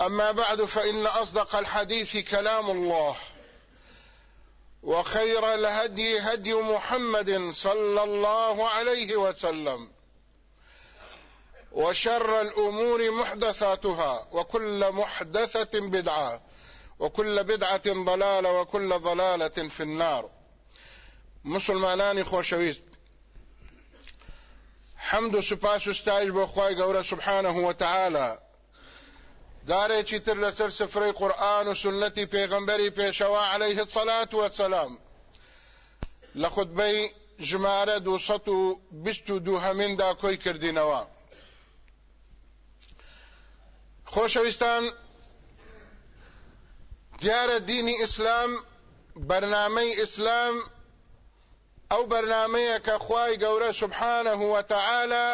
أما بعد فإن أصدق الحديث كلام الله وخير الهدي هدي محمد صلى الله عليه وسلم وشر الأمور محدثاتها وكل محدثة بدعة وكل بدعة ضلالة وكل ضلالة في النار. مسلمانانی خۆشەویست حەمد و سوپاس و ستایش سبحانه وتعالى دارێکی تر لەسەر سفرەی قورآن و سنەتی پێغەمبەری پێشەوە عليه الصلاة والسلام. لە خودبەی ژمارە دووسەد و بیست و دووهەمیندا کۆی کردینەوە خۆشەویستان دیارە دینی ئیسلام بەرنامەی ئیسلام ئەو بەرنمەیە کە خوای گەورە سبحانه وتعالى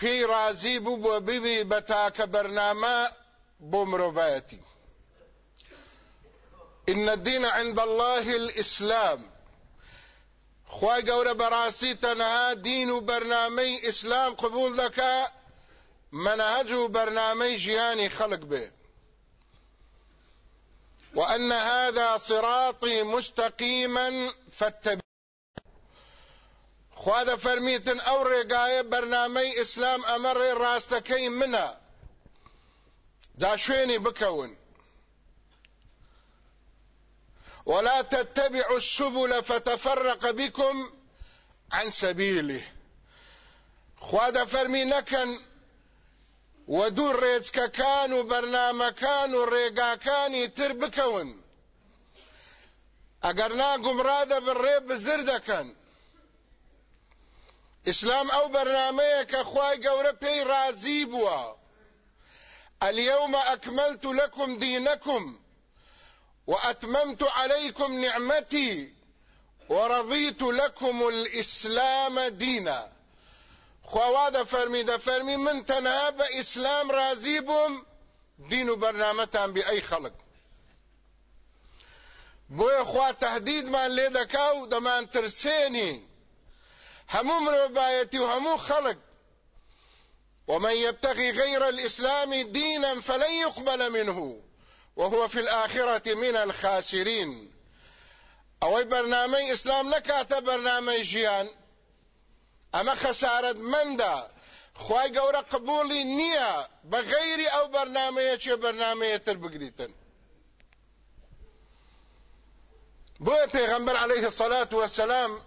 پێی رازی بوو بۆ ببی بە تاکە بەرنامە بۆ مرۆڤایەتی. إن الدين عند الله الإسلام. خوای گەورە بەڕاستی تەنها دین و بەرنامەی ئیسلام قبول دەکا منهج و بەرنامەی ژیانی خەڵک بێ. وأن هذا صراطي مستقيما فاتبعوه. خوا فەرمیتن ئەو ڕێگایە بەرنامەی ئیسلام ئەمە ڕێ ڕاستەکەی منە دا ولا تتبعوا السبل فتفرق بكم عن سبيله. خوا دە فەرمی نەکەن و دوو ڕێچکەکان و بەرنمەکان و ڕێگاکانی تر بکەون ئەگەر ناگومڕا دەبڕێ بزر بەرنمەیە کە خوای گەورە پێی رازی بووە اليوم أكملت لكم دينكم وأتممت عليكم نعمتي ورضيت لكم الإسلام دينا. خواده فرمي ده فرمي من تنها إسلام رازي بوم دين برنامتان بأي خلق. بۆیە خوا تهدید من لێ دەکا و هەموو مرۆڤایەتی و هەموو ومن يبتغي غير الإسلام دينا فلن يقبل منه. وهو في الآخرة من الخاسرين. أو برنامج إسلام نكات برنامج جيان. أما خسارة من دا؟ خواهي قورا قبولي نية بغير أو برنامج برنامج تربقريتن بۆیە پێغەمبەر عليه الصلاة والسلام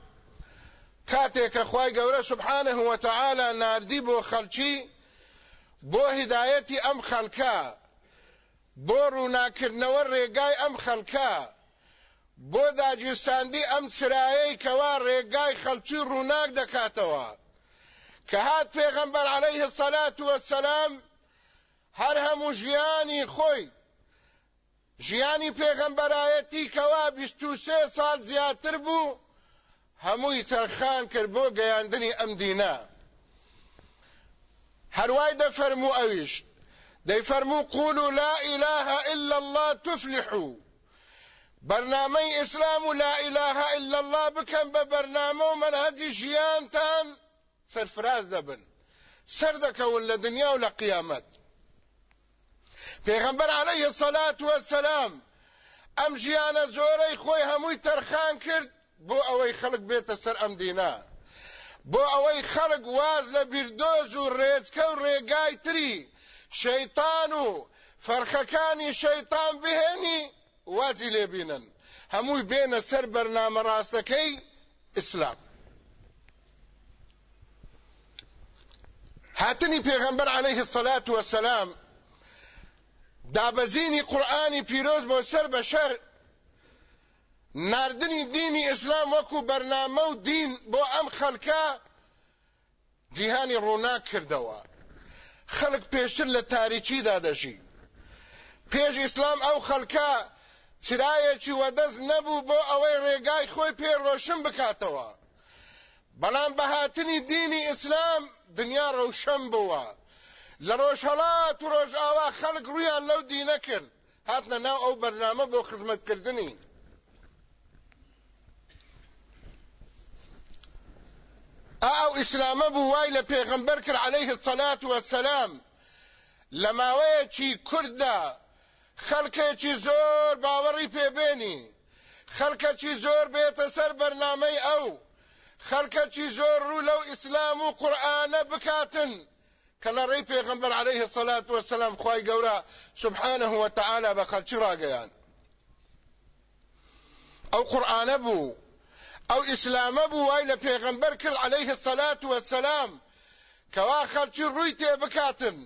کاتێکە خوای گەورە سبحانه وتعالى ناردی بۆ خەڵکی بۆ هدایەتی ئەم خەڵکە بۆ ڕووناکردنەوە ڕێگای ئەم خەڵکە بۆ داگیرساندی ئەم سرایەی کەوا ڕێگای خەڵکی ڕووناک دەکاتەوە. کە هات پێغەمبەر عەلەیه سەلات وەسەلام هەر هەموو ژیانی خۆی ژیانی پێغەمبەرایەتی کەوا بیست و سێ ساڵ زیاتر بوو هەمووی تەرخان کرد بۆ گەیاندنی ئەم دینە. هەروای دەفەرموو ئەویش دەیفەرموو قولوا لا إله إلا الله تفلحوا. بەرنامەی ئیسلام و لا إله إلا الله بکەن بە بەرنامە و مەنهەجی ژیانتان. سەرفراز دەبن. سەر دەکەون لە دنیا و لە قیامەت. پێغەمبەر عەلەیه سەلات وەسەلام ئەم ژیانە زۆرەی خۆی هەمووی تەرخان کرد بۆ ئەوەی خەڵک بێتە سەر ئەم دینە بۆ ئەوەی خەڵک واز لە بیردۆز و ڕێزکە و ڕێگای تری شەیتان و فەرخەکانی شەیتان بهێنی وازی لێبینن هەمووی بێنە سەر بەرنامە ڕاستەکەی ئیسلام. هاتنی پێغەمبەر عەلەیه الصلاة والسلام دابەزینی قورآانی پیرۆز بۆ سەر بەشەر ناردنی دینی ئیسلام وەکو بەرنامە و دین بۆ ئەم خەڵکە جیهانی ڕووناک کردەوە. خەڵک پێشتر لە تاریچیدا دەژی پێش ئیسلام ئەو خەڵکە چرایەکی وەدەست نەبوو بۆ ئەوەی ڕێگای خۆی پێڕۆشن بکاتەوە. بەڵام بەهاتنی دینی ئیسلام دنیا ڕەوشەم بووە. لە ڕۆژهەڵات و ڕۆژئاوا خەڵک ڕویان لەو دینە کرد. هاتنە ناو ئەو بەرنامە بۆ خزمەتکردنی. ئاو ئیسلامە بوو وای لە پێغەمبەر کرد عەلەیه السەلات وەسەلام لە ماوەیەکی کووردا خەڵکێکی زۆر باوەڕی پێبێنی خەڵکەکی زۆر بێتە سەر بەرنامەی ئەو خەڵکەکی زۆر ڕوو لەو ئیسلام و قورئانە بکاتن کە لە ڕێی پێغەمبەر عەلەیه السەلات وەسەلام خوای گەورە سبحانه وتعالى بە خەڵکی ڕاگەیان ئەو قورئانە ئەو ئیسلامە بوو وای لە پێغەمبەر کرد عەلەیه السەلات وەسەلام کەوا خەڵکی ڕووی تێ بکاتن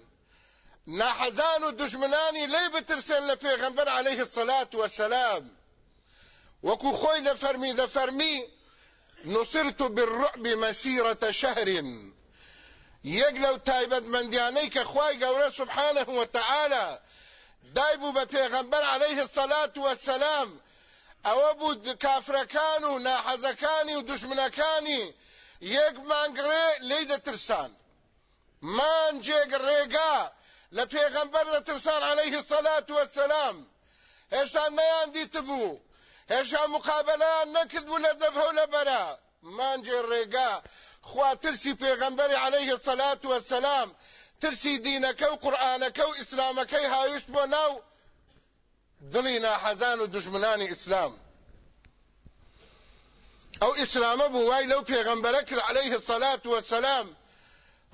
ناحەزان و دژمنانی لێ بترسێن لە پێغەمبەر عەلەیه السەلات وەسەلام وەکو خۆی دەفەرمی دەفەرمی نصرت بالرعب مسيرة شهر. یەک لەو تایبەتمەندیانەی کە خوای گەورە سبحانه وتعالى. دایبوو بە پێغەمبەر عليه الصلاة والسلام ئەوە بوو کافرەکان و ناحەزەکانی و دژمنەکانی یەک مانگڕێ لی دەترسان. مانجێک ڕێگا لە پێغەمبەر دەترسان عليه الصلاة والسلام هێشتا نەیان دیتبوو هێشتا مقابلەیان نەکردبوو لە جەبهە و لە بەرە مانجێ ڕێگا خوا ترسی پێغەمبەری عليه الصلاة والسلام ترسی دینەکە و قورئانەکە و ئیسلامەکەی ناو. دڵی ناحەزان و دژمنانی ئیسلام. ئەو ئیسلامە بوو وای لەو پێغەمبەرە کرد عەلەیه السەلات وەسەلام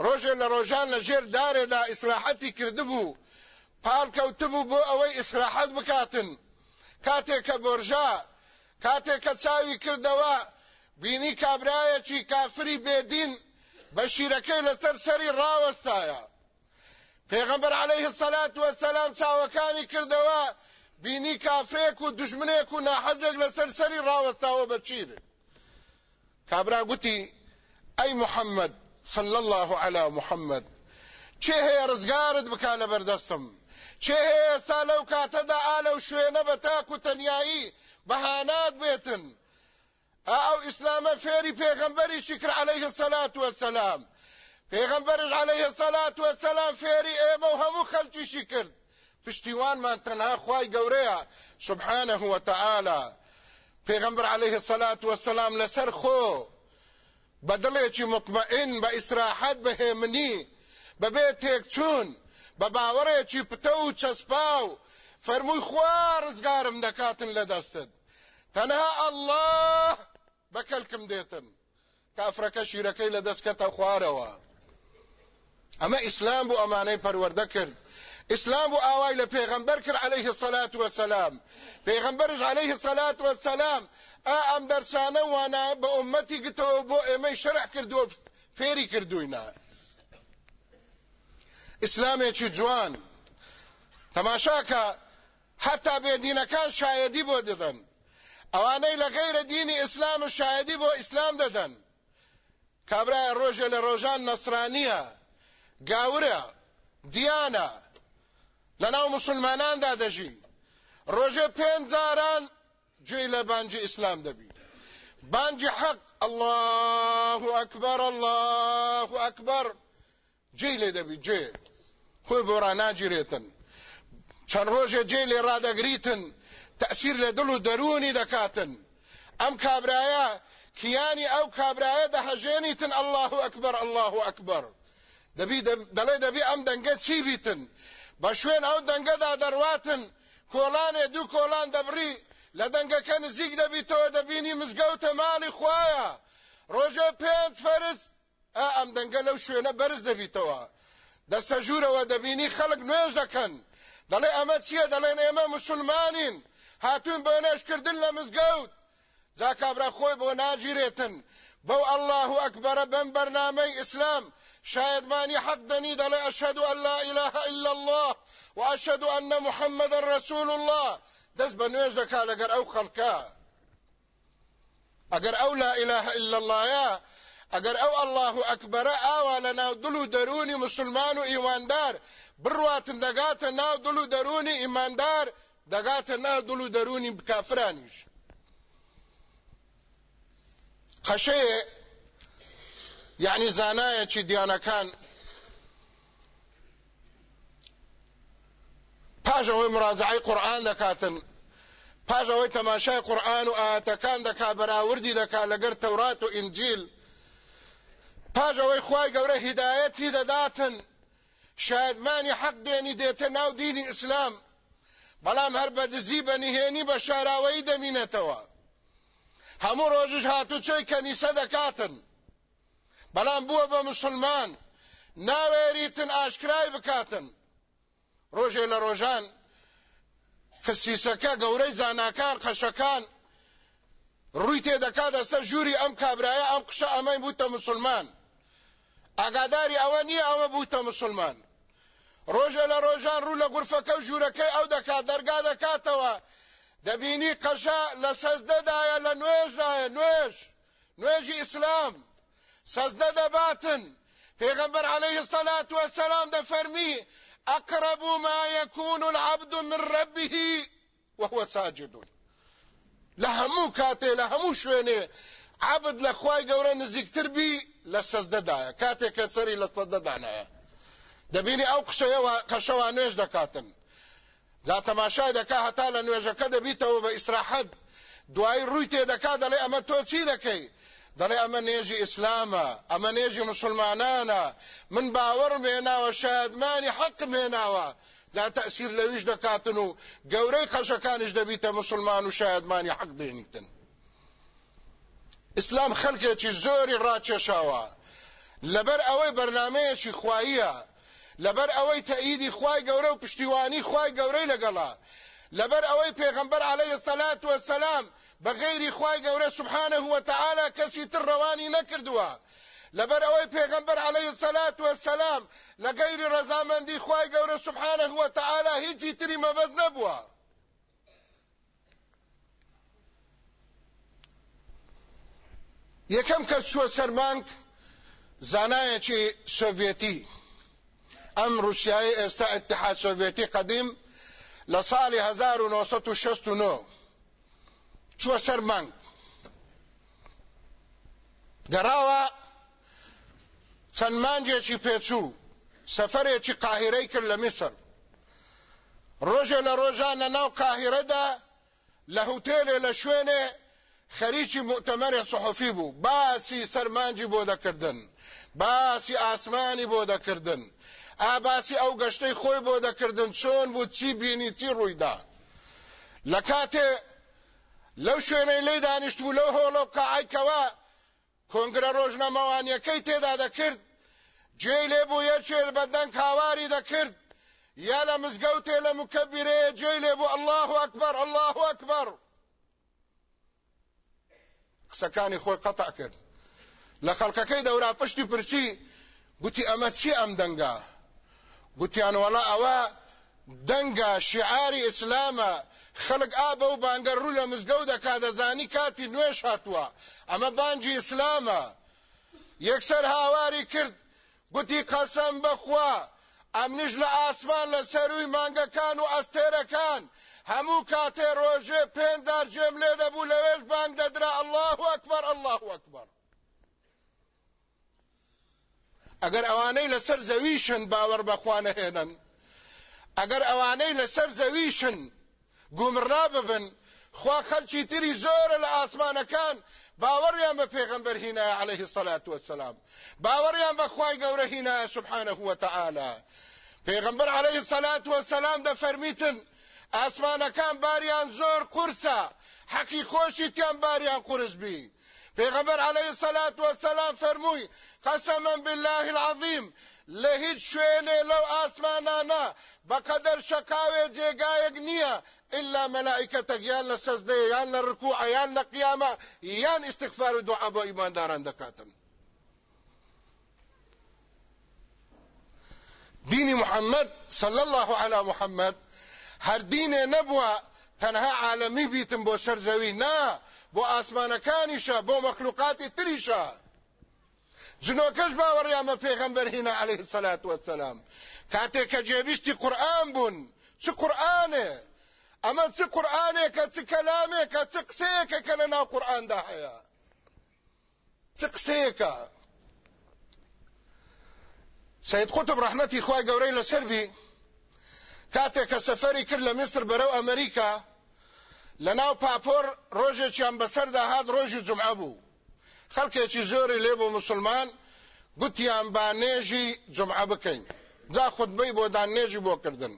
ڕۆژێ لە ڕۆژان لە ژێر دارێدا ئیسراحەتی کردبوو پاڵ کەوتبوو بۆ ئەوەی ئیسراحەت بکاتن. کاتێک کە بۆرژا کاتێک کە چاوی کردەوە بینی کابرایەکی کافری بێدین بە شیرەکەی لەسەر سەری ڕاوەستایە. پێغەمبەر عەلەیه السەلات وەسەلام چاوەکانی کردەوە بینی کافرێک و دژمنێک و ناحەزێک لەسەر سەری ڕاوەستاوە بە چیر کابرا گوتی ئەی محەممەد صلى الله على محەممەد چێ هەیە ڕزگارت بکا لە بەردەستم؟ چێ هەیە ئێستا لەو کاتەدا ئا لەو شوێنە بە تاک و تەنیایی بەهانات بێتن؟ ئەو ئیسلامە فێری پێغەمبەری شکر عليه الصلاة والسلام پێغەمبەرش عليه الصلاة والسلام فێری و کرد. پشتیوانمان تەنها خوای گەورەیە. سبحانه وتعالى پێغەمبەر عليه الصلاة والسلام لەسەر خۆ. بە دڵێکی مطمئن بە ئیسراحەت بەهێمنی بەبێ تێکچوون بە باوەڕێکی پتە و چەسپاو. فەرمووی خوا ڕزگارم دەکاتن لە دەستت. تەنها ئەڵڵاه بەکەلکم دێتن. کافرەکە شیرەکەی لە دەستکەتە خوارەوە ئەمە ئیسلام بوو ئەمانەی پەروەردە کرد. ئیسلام بوو ئاوای لە پێغەمبەر کرد عليه الصلاة والسلام. پێغەمبەرش عليه الصلاة والسلام ئا ئەم دەرسانە وانە بە ئومەتی گتەوە بۆ ئێمەی شەرح کردووە فێری کردوینە ئیسلامێکی جوان؟ تەماشاکە حتا بێدینەکان شایەدی بۆ دەدەن ئەوانەی لە غیرە دینی ئیسلام و شایدی بۆ ئیسلام دەدەن کابرای ڕۆژە لە ڕۆژان نەسرانیە گاورە دیانە لە ناو مسلماناندا دەژی ڕۆژێ پێنج جاران گوێی لە بانجی ئیسلام دەبی. بانجی حەق الله ئەکبەر الله ئەکبەر. جێی لێ دەبی جێ خۆی بۆ ڕناگیرێتن چەند ڕۆژێ جێ لێ ڕدەگریتن تأثیر لە دڵ و دەرونی دەکاتن. ئەم کابرایە کیانی ئەو کابرایە دەهەژێنیتن. الله ئەکبەر الله ئەکبەر. دەبی دەڵێ دەبی ئەم دەنگە چی بیتن؟ بە شوێن ئەو دەنگەدا دەڕواتن. کۆڵانێ دوو کۆڵان دەبڕی لە دەنگەکە نزیک دەبیتەوە دەبینی مزگەوتە ماڵی خوایە. ڕۆژە پێنج فەرز ئەم دەنگە لەو شوێنە بەرز دەبیتەوە. دەستە ژوورەوە دەبینی خەڵک نوێژ دەکەن. دەڵێ ئەمە چییە؟ دەڵێن ئێمە مسلمانین. هاتوون بۆ نێشکردن لە مزگەوت. جا کابرا خۆی بۆ ناگیرێتن. بەو الله ئەکبەرە بەم بەرنامەی ئیسلام. شاهدماني حق دني دلي أشهد أن لا إله إلا الله وأشهد أن محمد رسول الله. بە نوێژ دەکا لەگەر ئەو خەڵکە ئەگەر ئەو لا إله إلا اللهە ئەگەر ئەو الله ئەکبەرە ئاوا لە ناو دڵ و دەرونی مسلمان و ئیواندار بڕواتن دەگاتە ناو دڵ و دەرونی ئیماندار دەگاتە ناو دڵ و دەرونی کافرانیش قەشەیە یعنی زانایەکی دیانەکان پاژەوەی مراجعی قورآن دەکاتن پاژەوەی تەماشای قورآن و ئاەتەکان دەکا بەراوردی دەکا لەگەر تەورات و ئینجیل. پاژەوەی خوای گەورە هیدایەتی دەداتن شایدمانی حەق دێنی دێتە ناو دینی ئیسلام. بەڵام هەر بەدزی بەنیهێنی بە شاراوەیی دەمینێتەوە. هەموو ڕۆژش هاتوچۆی کەنیسە دەکاتن. بەڵام بووە بە مسلمان. ناوێریتن ئاشکرای بکاتن. ڕۆژێ لە ڕۆژان خسیسەکە گەورەی زاناکان قەشەکان ڕووی تێدەکات دەستە ژووری ئەم کابرایە ئەم قشە ئەمەی بووتە مسلمان. ئاگاداری ئەوە نییە ئەوە بووتە مسلمان. ڕۆژە لە ڕۆژان ڕوو لە غورفەکە و ژوورەکەی ئەو دەکات دەرگا دەکاتەوە. دەبینی قەشە لە سەزدەدایە لە نوێژدایە نوێژ نوێژی ئیسلام. سەزدە دەباتن پێغەمبەر عليه الصلاة والسلام دەفەرمی أقرب ما يكون العبد من ربه وهو ساجد. لهمو كاتي لهمو شويني عبد لخواي قورا نزيكتر بي لسزددايا كاتي كسري لسزددانا دبيني أو قشوا نوش دكاتن ذا تماشای دکا هتا لنوێژەکە دەبیتەوە بە ئیسراحەت دوای ڕووی تێدەکا دەڵێ ئەمە تۆ چی دەکەی دەڵێ ئەمە نێژی ئیسلامە ئەمە نێژی مسلمانانە. من باوەڕ مێناوە شادمانی حەق مێناوە. جا تەسیر لەویش دەکاتن و گەورەی قەشەکانش دەبیتە مسلمان و شایدمانی حەق دێنیتن. ئیسلام خەلکێکی زۆری ڕاکێشاوە. لەبەر ئەوەی بەرنمەیەکی خواییە لەبەر ئەوەی تەئیدی خوای گەورە و پشتیوانی خوای گەورەی لەگەڵا. لەبەر ئەوەی پێغەمبەر عەلەیهی سەلات وەسەلام بغير خوای گەورە سبحانه وتعالى کەسی تر ڕەوانی نەکردووە لەبەر ئەوەی پێغەمبەر عليه الصلاة والسلام لغير ڕەزامەندی خوای گەورە سبحانه وتعالى تری مەبەز نەبووە یەکەم کەس چووە سەرمانک زانایەکی سۆڤێتی ئەم رووسایی ئێستا اتحاد سۆڤێتی قەدیم لە ساڵی 1969 چووە سەر مانگ. گەڕاوە چەند مانگێکی پێچوو سەفەرێکی قاهرەی کرد لە میسر. ڕۆژێ لە ڕۆژانە ناو قاهرەدا لە هوتێلێ لە شوێنێ خەریکی مؤتەمەری سحفی بوو. باسی سەرمانجی بۆ دەکردن باسی ئاسمانی بۆ دەکردن. ئاباسی ئەو گەشتەی خۆی بۆ دەکردن چۆن بوو چی بینی چی ڕوویدا. لە کاتێ لەو شوێنەی لی دانیشتبوو لەو هۆڵۆ قاعیکەوە کۆنگرە ڕۆژنەمەوانیەکەی تێدا دەکرد. جێ لێ بوو یەکێ بەدەنگ هاواری دەکرد. یا لە مزگەوتێ لە مکەبیرەیە جێ لێ بوو الله ئەکبەر الله ئەکبەر. قسەکانی خۆی قەتع کرد. لە خەڵکەکەی دەورا پشتی پرسی گوتی ئەمە چی ئەم دەنگە؟ گوتیان وەڵا ئەوە دەنگە شیعاری ئیسلامە. خەڵک ئابە و بانگەڕوو لە مزگەوت دەکا دەزانی کاتی نوێش هاتووە. ئەمە بانجی ئیسلامە. یەکسەر هاواری کرد گوتی قەسەم بەخوا ئەمنیش لە ئاسمان لە سەروی مانگەکان و ئەستێرەکان. هەموو کاتێ ڕۆژێ پێنجار جێم لێ دەبوو لەوێش بانگ دەدرا. الله أكبر الله أكبر. ئەگەر ئەوانەی لەسەر زەویشن باوەڕ بەخوانە هێنن ئەگەر ئەوانەی لەسەر زەویشن گومڕا ببن خوا خەلکی تری زۆرە لە ئاسمانەکان باوەڕیان بە پێغەمبەر هینایە عليه الصلاة والسلام باوەڕیان بە خوای گەورە هینایە سبحانه وتعالى پێغەمبەر عليه الصلاة والسلام دەفەرمیتن ئاسمانەکان باریان زۆر قورسە حەقی خۆشی تیان باریان قورس بی پێغەمبەر عليه الصلاة والسلام فەرمووی قسما بالله العظيم لە هیچ شوێنێ لەو ئاسمانانە بەقەدەر شەقاوێ جێگایەک نییە. ئللا مەلائیکەتەک یان لە سەزدەیە یان لە ڕکوع یان لە قیامە یان ئیسیغفار و دوعا بۆ ئیمانداران دەکاتن. دینی محەممەد صلی الله على محەممەد هەر دینێ نەبووە تەنها عالەمی بیتم بۆ شەرزەوی نا بۆ ئاسمانەکانیشە بۆ مەخلوقاتی تریشە. جنۆکەش باوەڕیامە پێغەمبەر هینا عليه الصلاة والسلام کاتێک کە جێبیشتی قورآن بوون چ قورآنێ؟ ئەمە چ قورآنێکە چ کەلامێکە چ قسەیەکە کە لە ناو قورآندا هەیە؟ سید قوتب ڕحمەتی خوای لەسەر بی کاتێک کە سەفەری کرد لە میسر بەرەو ئەمریکا لە ناو پاپۆر ڕۆژێکیان بەسەردا هات ڕۆژی جمعە بوو. خەڵکێکی زۆری لێ بۆ مسلمان گوتیان با نێژی جمعە بکەین. جا خودبەی بۆ دان نێژی بۆ کردن.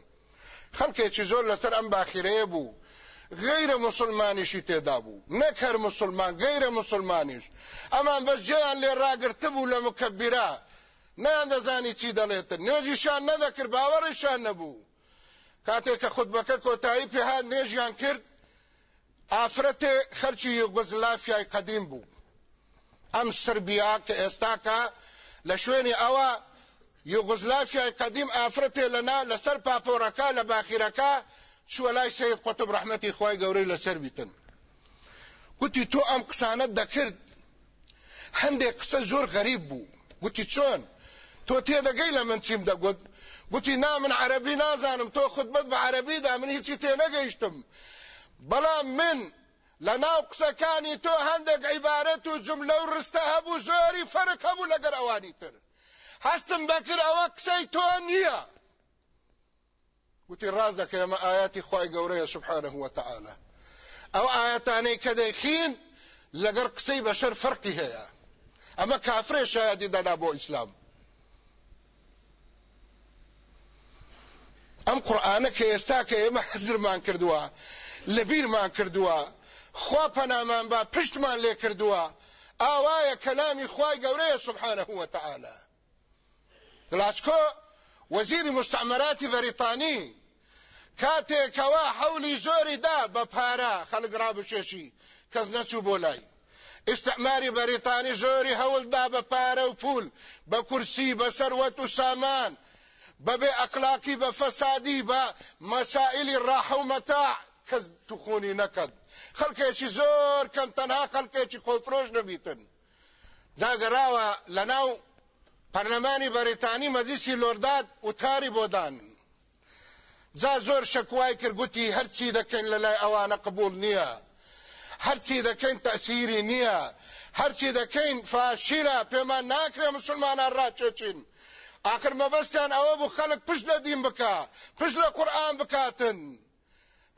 خەڵکێکی زۆر لەسەر ئەم باخیرەیە بوو. غیرە مسلمانیشی تێدا بوو. نەک هەر مسلمان غیرە مسلمانیش. ئەمان بەس جێیان لێ ڕاگرتە بوو لە مکەبیرا. نەیان دەزانی چی دەڵێتن؟ نێژیشان نەدەکرد باوەڕیشان نەبوو. کاتێک کە خودبەکە کۆتایی پێهات نێژیان کرد ئافرەتێ خەرچی یوگۆزلافیای قەدیم بوو. ئەم سربیا کە ئێستاکە لە شوێنی ئەوە یوگزلافیای قدیم ئافرەتێ لەنا لەسەر پاپۆرەکە لە باخیرەکە چووە لای سید قوتب ڕحمەتی خی گەورەی لەسەر بیتن گوتی تۆ ئەم قسانت دەکرد هەندێک قسە زۆر غەریب بوو گوتی چۆن تۆ تێدەگەی لە من چیم دەگوت گوتی نا من عربی نازانم. تۆ خودبەت بە عربیدا من هیچی تێ نەگەیشتم بەڵام من لە ناو قسەکانی تۆ هەندێک عیبارەت و جملە و ڕستە هەبوو زۆری فەرق هەبوو لەگەر ئەوانی تر. هەستم بەکرد ئەوە قسەی تۆ نییە. وتی ڕاز دەکە ئەمە ئاياتی خی گەورەیە سبحانه وتعالى ئەو ئاەتانەی کە دەیخین لەگەر قسەی بەشەر فەرقی هەیە. ئەمە کافرێ شایەتی دەدا بۆ ئیسلام. ئەم قورآانە کە ئێستا کە ئێمە حەزرمان کردووە لەبیرمان کردووە خوا پەنامان با پشتمان لێ کردووە. ئاوایە کەلامی خوای گەورەیە سبحانه وتعالى گلاسکۆ وەزیری مستعمراتی بەریتانی کاتێکەوە حولی زۆری دا بە پارە خەڵک ڕابشێشی کەس نەچوو بۆ لای. استعماری بەریتانی زۆری هەوڵدا بە پارە و پول بە کورسی بە سەروەت و سامان بەبێ ئەقلاقی بە فەسادی بە مەسائلی ڕاحەومەتا کەس توخۆنی نەکەد خەڵکێکی زۆر کەم تەنها خەڵکێکی خۆفرۆش نەبیتن. جاگەراوە لە ناو پەرلەمانی بەریتانی مەجلیسی لۆرداد وتاری بۆدان جا زۆر شەکوای کرد گوتی هەرچی دەکەین لە لای ئەوانە قبول نییە. هەرچی دەکەین تەسیری نییە. هەرچی دەکەین فاشیلە پێمان ناکرێ مسلمانان ڕاچێچین ئاخر مەبەستیان ئەوە بوو خەڵک پشت لە دین بکە پشت لە قورئان بکاتن.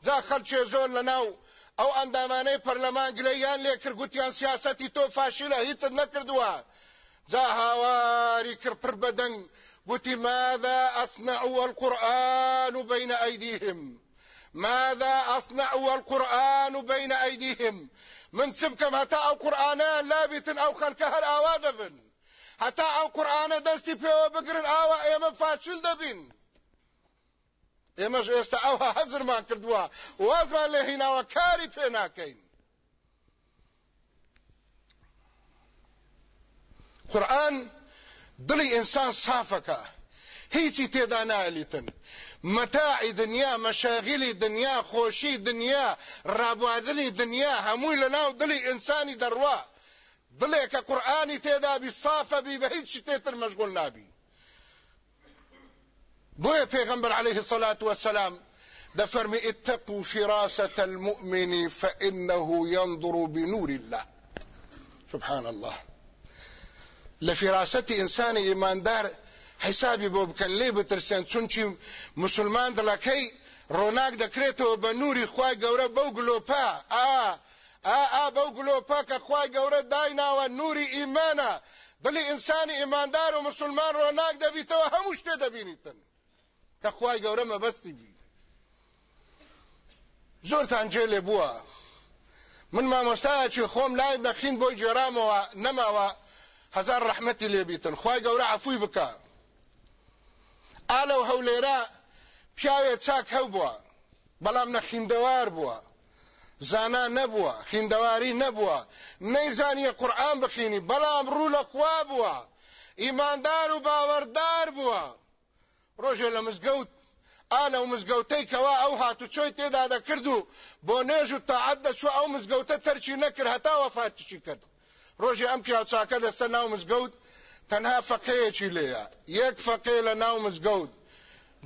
جا خەڵکێ زۆر لە ناو ئەو ئەندامانەی پەرلەمان گلەیان لێ کرد گوتیان سیاسەتی تۆ فاشیلە هیچت نەکردووە. جا هاواری کرد پڕ بەدەنگ. گوتی ماذا أصنع والقرآن بين أيديهم؟ ماذا أصنع والقرآن بين أيديهم؟ من سبكم هتا أو قرآنا لابتن أو خلق هر آوا دبن هتا أو قرآنا دستي بيو بقرن آوا ايما فاشل دبن ئێمەش ئێستا ئەوها هەزرمان کردووە. وازمان لێ هیناوە کاری پێ ناکەین. قورآن دڵی ئینسان سافەکە. هیچی تێدا نالیتن مەتاعی دنیا مەشاغلی دنیا خۆشی دنیا ڕابواردنی دنیا هەمووی لە ناو دڵی ئینسانی دەڕوا. دڵێکە قورآانی تێدا بی سافە بی بە هیچ تێتر مەشغول نابی. بۆیە پێغەمبەر عليه الصلاة والسلام دفرمي اتقوا فراسة المؤمن فإنه ينظر بنور الله. سبحان الله. لفراسة إنسان إيمان دار حسابی بۆ بکەن لێ بترسێن چونچی مسلمان دڵەکەی ڕۆناک دەکرێتەوە بە نووری خی گەورە بەو گلۆپا. ئا ئا بەو گلۆپا کە خی گەورە دایناوە نووری ئیمانە دڵی ئینسانی ئیماندار و مسلمان ڕۆناک دەبیتەوە هەموو شتێ دەبینیتن. کە خی گەورە مەبەستی بی. زۆرتان جێ لێ بووە. من مامۆستایەکی خۆم لای نەخین بۆی جێرامەوە نەماوە هزار ڕحمەتی لێبیتن خی گەورە عفووی بکە. ئالەو هەولێرە پیاوێ چاک هەو بووە. بەڵام نەخیندەوار بووە. زانا نەبووە خیندەواری نەبووە. نەیزانیە قورآن بخینی بەڵام ڕوو لە خوا بووە. ئیماندار و باوەڕدار بووە. ڕۆژێ لە مزگەوت. ئالە و مزگەوتەی کەوا ئەو هاتوچۆی تێدا دەکرد و بۆ نێژ و تاعەت دەچوو ئەو مزگەوتە تەرچی نەکرد هەتا وەفاتیشی کرد؟ ڕۆژی ئەم پیاچاکە دەستە ناو مزگەوت تەنها فەقەیەکی لێیە. یەک فەقێ لە ناو مزگەوت.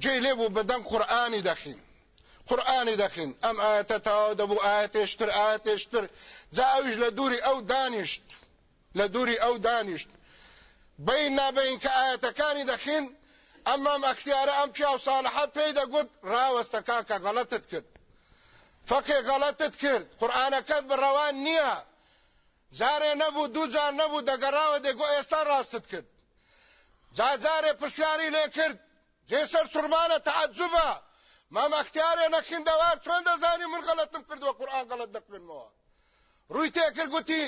جێ لێ بوو بەدەنگ قورئانی دەخین. قورئانی دەخین. ئەم ئاەتە تەواو دەبوو ئاەتێشتر ئاەتێشتر. جا ئەویش لە دووری ئەو دانیشت. لە دووری ئەو دانیشت. بین نابین کە ئاەتەکانی دەخین ئەمام ئەختیارە ئەم پیا و ساڵحە پێی دەگوت ڕاوەستە کاکە غەڵەتت کرد. فەقێ غەڵەتت کرد. قورئانەکەت بڕەوان نییە. جارێ نەبوو دوو جار نەبوو دەگەڕاوە دێگۆ ئێستا ڕاستت کرد. جاجارێ پرسیاری لێ کرد. جێسەر سورمانە تەعجوبە مام اختیارێ نەخیندەوار چۆن دەزانی من غەڵەتم کردووە قورئان غەڵەت دەخوێنمەوە ڕووی تێکرد گوتی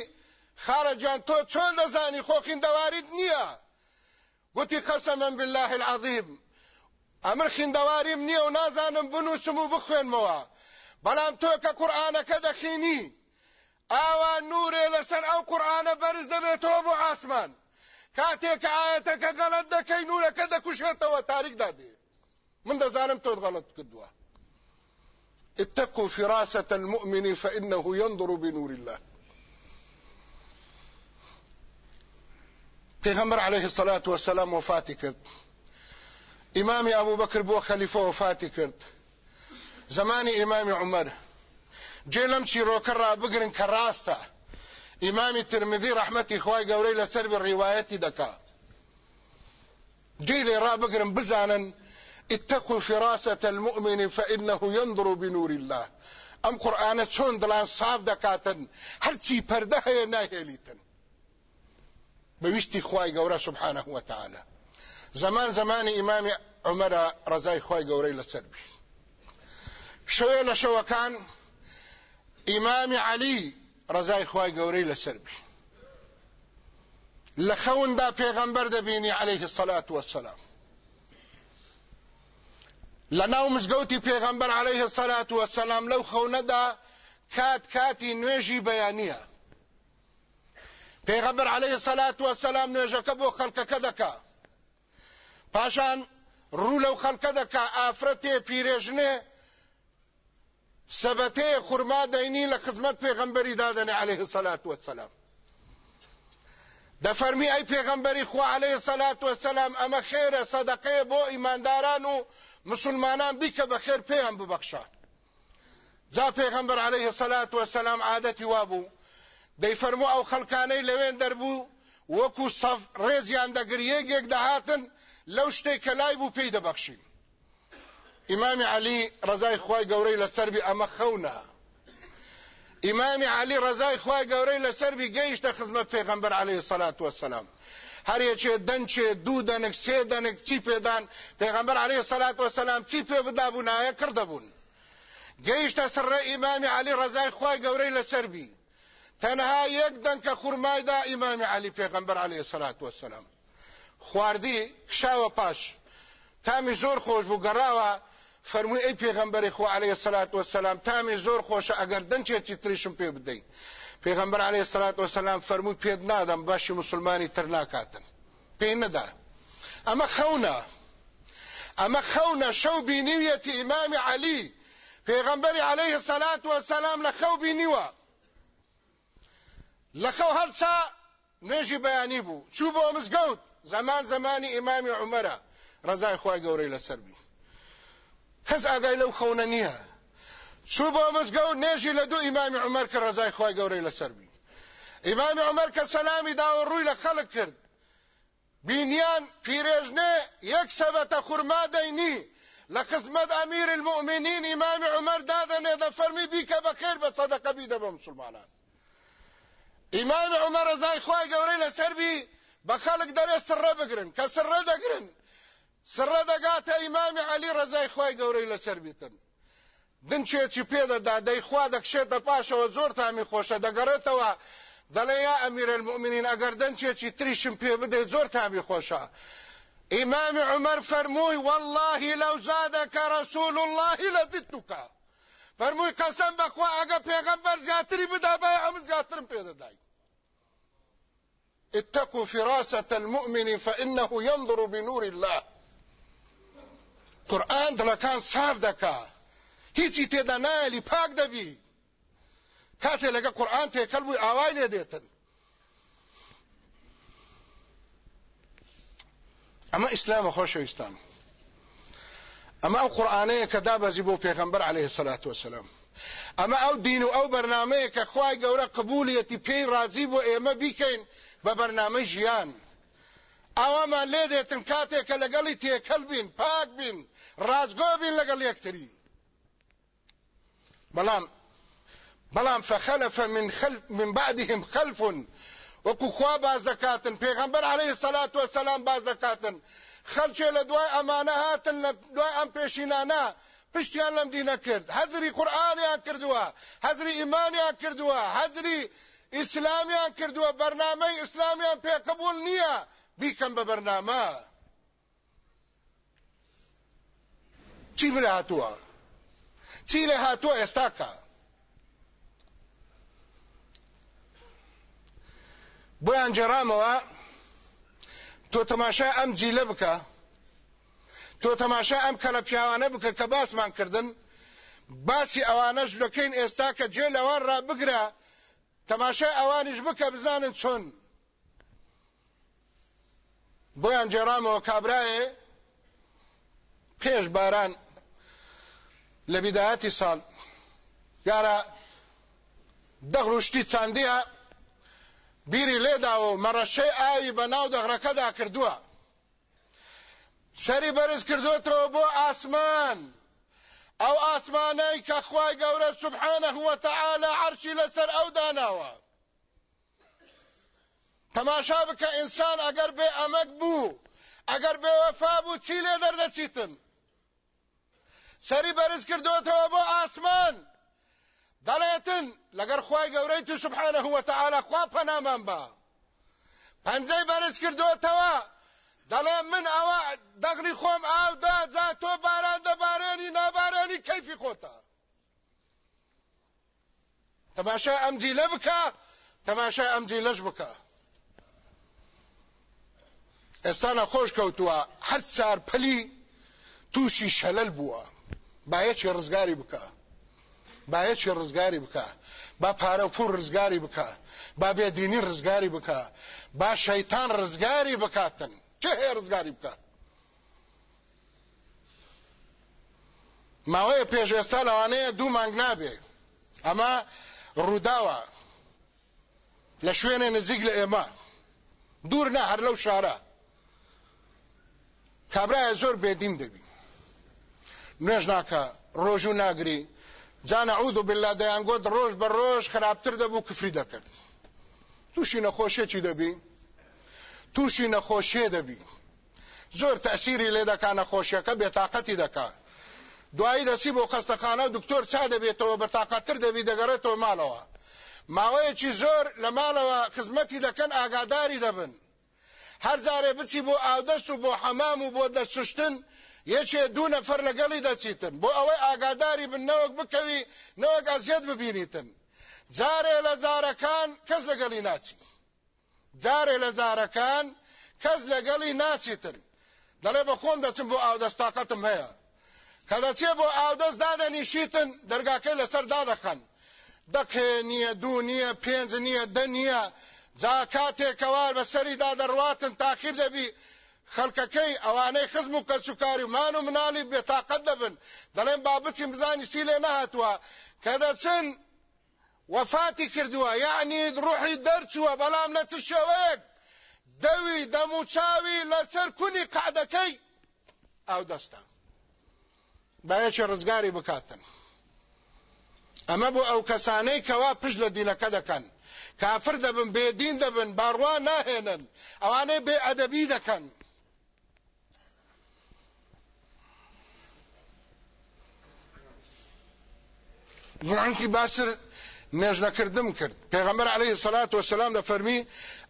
خارەجان تۆ چۆن دەزانی خۆ خیندەواریت نییە؟ گوتی قەسەمەن بالله العظیم. ئەمر خیندەواریم نییە و نازانم بنووسم و بخوێنمەوە. بەڵام تۆ کە قورئانەکە دەخینی ئاوا نورێ لەسەر ئەو قورآانە بەرز دەبێتەوە بۆ ئاسمان. کاتێک ئاەتەکە گەڵت دەکەی نورەکە دەکوشێتەوە تاریک دادێ من دەزانم تۆ غەڵت کردووە. اتقوا فراسة المؤمن فإنه ينظر بنور الله. پیغمبر عليه الصلاة والسلام وفاتی کرد. امام ابو بکر بو خلیفه وفاتی کرد. زمان امام عمر. جێ لەم چیرۆکە ڕابگرن کە ڕاستە ئیمامی ترمذی ڕحمەتی خوای گەورەی لەسەر بە ڕیوایەتی دەکا جێ لێ ڕابگرن بزانن اتقوا فراسة المؤمن فإنه ينظر بنور الله. ئەم قورآانە چۆن دڵان صاف دەکاتن هەرچی پەردە هەیە ناهێلیتن بەویستی خوای گەورە سبحانه وتعالى. زمان زمانی ئیمامی عمەرە ڕزای خوای گەورەی لەسەر بی شوێ لە شەوەکان ئیمامی علی ڕزای خوای گەورەی لەسەر بی لە خەوندا عليه الصلاة والسلام. لە ناو مزگەوتی پێغەمبەر عليه الصلاة والسلام لەو خەونەدا کات کاتی نوێژی بەیانیە پیغمبر علیه الصلاة والسلام نوێژەکە بۆ خەڵکەکە دەکا. پاشان ڕوو لەو خەڵکە دەکا ئافرەتێ پیرێژنێ سەبەتێ خورما دەینی لە خزمەت پێغەمبەری دادەنێ علیه الصلاة والسلام. دەفەرمی ئەی پێغەمبەری خوا علیه الصلاة والسلام ئەمە خێرە سەدەقەیە بۆ ئیمانداران و مسلمانان بیکە بەخێر پێیان ببەخشە جا پێغەمبەر علیه الصلاة والسلام عادەتی وابوو. دەیفەرمو ئەو خەڵکانەی لەوێن دەربوو وەکو سەف ڕێزیان دەگریەکێک دەهاتن لەو شتێک کە لای بوو پێی دەبەخشیم ئیمامی علی ڕزای خوای گەورەی لەسەربی ئەمە خەونە. ئیمامی علی ڕزای خوای گەورەی لەسەربی گەیشتە خزمەت پێغەمبەر عەلەیهی سەلات وەسەلام. هەرێکێ دەنچێ دوو دەنێک سێ دەنێک چی پێدان؟ پێغەمبەر عەلەیهی سەلات وەسەلام چی پێ بدابوو نایە کردەبوون گەیشتە سڕە ئیمامی علی ڕزای خوای گەورەی لەسەربی تەنها یەک دەنکە خورمایدا ئیمامی علی پێغەمبەر علیه سەلات وسلام خواردی کشاوە پاش. تامی زۆر خۆش بوو گەڕاوە. فەرمووی ئەی پێغەمبەری خو علیه سەلات وسلام تامی زۆر خۆشە ئەگەر دەنچێکی تریشم پێ بدەیت. پێغەمبەر علیه سەلات وسلام فەرمووی پێت نادەم باشی مسلمانی تر ناکاتن. پێی نەدا. ئەمە خەونە. ئەمە خەونە شەو بینیویەتی ئیمامی علی. پێغەمبەری علیه سەلات وسلام لە خەو بینیوە. لە خەو هەرچا نوێژی بەیانی بوو. چوو بۆ مزگەوت؟ زمان زمانی ئیمامی عومەرە. ڕزای خوای گەورەی لەسەر بی. کەس ئاگای لەو خەونە نییە. چوو بۆ مزگەوت؟ نێژی لە دوو ئیمامی عومەر کە ڕزای خوای گەورەی لەسەر بی. ئیمامی عومەر کە سەلامی داوە ڕووی لە خەڵک کرد. بینیان پیرێژنێ یەک سەبەتە خورما دەینی. لە قسمت ئەمیر المؤمنین ئیمامی عومەر دادەنێ دەفەرمی بیکە بەخێر بە سەدەقە بیدە بە مسلمانان. ئیمامی عومەر ڕزای خوای گەورەی لەسەر بی بە خەڵک دەرێ سڕە بگرن کە سڕە دەگرن. سڕە دەگاتە ئیمامی عەلی ڕزای خوای گەورەی لەسەر بیتن دنچێکی پێدەدا دەیخوا دەکشێتە پاشەوە زۆر تامی خۆشە دەگەڕێتەوە. دەڵێ یا ئەمیر المؤمنین ئەگەر دەنچێکی تریشم پێ بدەی زۆر تامی خۆشە. إمام عمر فرموي والله لو زادك رسول الله لزدتك فرموي قسم بخوا اگه پیغمبر زیاتری بدا بای هم زیاترم پیدا دای اتقوا فراسة المؤمن فإنه ينظر بنور الله. قرآن دلکان صاف دکا. هیچی تێدا نایلی پاک دەبی. کاتێ لەگە قورآن تێکەل بووی ئاوای لێ دێتن. ئەمە ئیسلامە خۆشەویستان. ئەمە ئەو قورآانەیە کە دابەزی بۆ پێغەمبەر عليه الصلاة والسلام ئەمە ئەو دین و ئەو بەرنمەیە کە خوای گەورە قبولیەتی پێی رازی بۆ ئێمە بیکەین بە بەرنامە ژیان. ئەوامان لێ دێتن کاتێک کە لەگەڵی تێکەل بین پاک بین ڕازگۆ بین لەگەڵ یەکتری. بەڵام بەڵام فخلف من خلف من بعدهم خلف وەکو خوا باز دەکاتن پێغەمبەر عليه الصلاة والسلام باز دەکاتن. خەلچێ لە دوای ئەمانە هاتن لە دوای ئەم پێشینانە. پشتیان لەم دینە کرد. حەزری قورآانیان کردووە حەزری ئیمانیان کردووە حەزری ئیسلامیان کردووە. بەرنامەی ئیسلامیان پێقبول نییە. بیکەم بە بەرنامە. چی بلە هاتووە؟ چی لە هاتووە ئێستاکە بۆیان جێرامەوە تۆ تەماشا ئەم جیلە بکە. تۆ تەماشا ئەم کەلە پیاوانە بکە کە باسمان کردن باسی ئەوانەش لەکەین ئێستا کە جێ لەوان ڕابگرە تەماشای ئەوانیش بکە بزانن چۆن. بۆیان جێرامەوە کابرایێ پێش باران لە بیداەتی ساڵ. یارە دەغڕشتی چاندیە؟ بیری لێداوە و مەڕەشەی ئاوی بە ناو دەغڕەکەدا کردووە. سەری بەرز کردوێتەوە بۆ ئاسمان. ئەو ئاسمانەی کە خوای گەورە سبحانه وتعالى عەرشی لەسەر ئەو داناوە. تەماشا بکە ئینسان ئەگەر بێ ئەمەک بوو ئەگەر بێ وەفا بوو چی لێ دەردەچیتن؟ سەری بەرز کردوێتەوە بۆ ئاسمان. دەڵێتن لەگەر خوای گەورەی تو سبحانه وتعالى خوا پەنامان بە. پەنجەی بەرز کردوێتەوە دەڵێ من ئەوە دەغری خۆم ئاودا جا تۆ باران دەبارێنی نابارێنی کەیفی خۆتە. تەماشای ئەم جیلە بکە تەماشای ئەم جیلەش بکە. ئێستا نەخۆش کەوتووە هەر چار پەلی تووشی شەلەل بووە. باەکی ڕزگاری بکە. باەکی ڕزگاری بکە. با پارە و پور ڕزگاری بکە. با بێدینی ڕزگاری بکە. با شەیتان ڕزگاری بکاتن. چه هەیە ڕزگاری بکات ماوەیە پێشێستا لەوانەیە دوو مانگ نابێ. ئەمە ڕووداوە. لە شوێنێ نزیک لە ئێمە. دوور نە هەر لەو شارە. کابرایە زۆر بێدین دەبی نوێژ ناکە ڕۆژ و ناگری. جا نعوذ بالله دەیانگوت ڕۆژ بە ڕۆژ خراپتر دەبوو کفری دەکرد. تووشی نەخۆشیێکی دەبی؟ تووشی نەخۆشیێ دەبی. زۆر تەسیری لێ دەکا نەخۆشیەکە بێتاقەتی دەکا. دوایی دەسی بۆ خەستەخانە و دکتۆر چا دەبێتەوە بەتاقەتر دەبی دەگەڕێتەوە ماڵەوە؟ ماوەیەکی زۆر لە ماڵەوە خزمەتی دەکەن ئاگاداری دەبن. هەر جارێ بچی بۆ ئاودەست و بۆ حەمام و بۆ دەستشتن یەکێ دوو نەفەر لەگەڵی دەچیتن بۆ ئەوەی ئاگاداری بن نەوەک بکەوی نەوەک ئەزیەت ببینیتن. جارێ لە جارەکان کەس لەگەڵی ناچی جارێ لە جارەکان کەس لەگەڵی ناچیتن دەڵێ بە خۆم دەچم بۆ ئاودەست تااقەتم هەیە کە دەچێ بۆ ئاودەست دادەنیشیتن دەرگاکەی لەسەر دادەخەن دەقێ نییە دوو نییە پێنج نییە دە نییە جا کاتێکەوار بەسەریدا دەڕواتن تاخیر دەبی خەڵکەکەی ئەوانەی خزم و کەسوکاری مان و مناڵی بێتاقەت دەبن. دەڵێن با بچین بزانی سی لێ نەهاتووە کە دەچن وفاتی کردووە. یعنی ڕوحی دەرچووە. بەڵام لە چ شێوەیەک؟ دەوی دەموچاوی لەسەر کونی قعدەکەی ئەو دەستە. باەکی ڕزگاری بکاتن. ئەمە بۆ ئەو کەسانەی کەوا پشت لە دینەکە دەکەن. کافر دەبن بێدین دەبن باڕوان ناهێنن. ئەوانەی بێ ئەدەبی دەکەن. عنکی باسر نێژنەکردم کرد پێغەمبەر عليه الصلاة والسلام دەفەرمی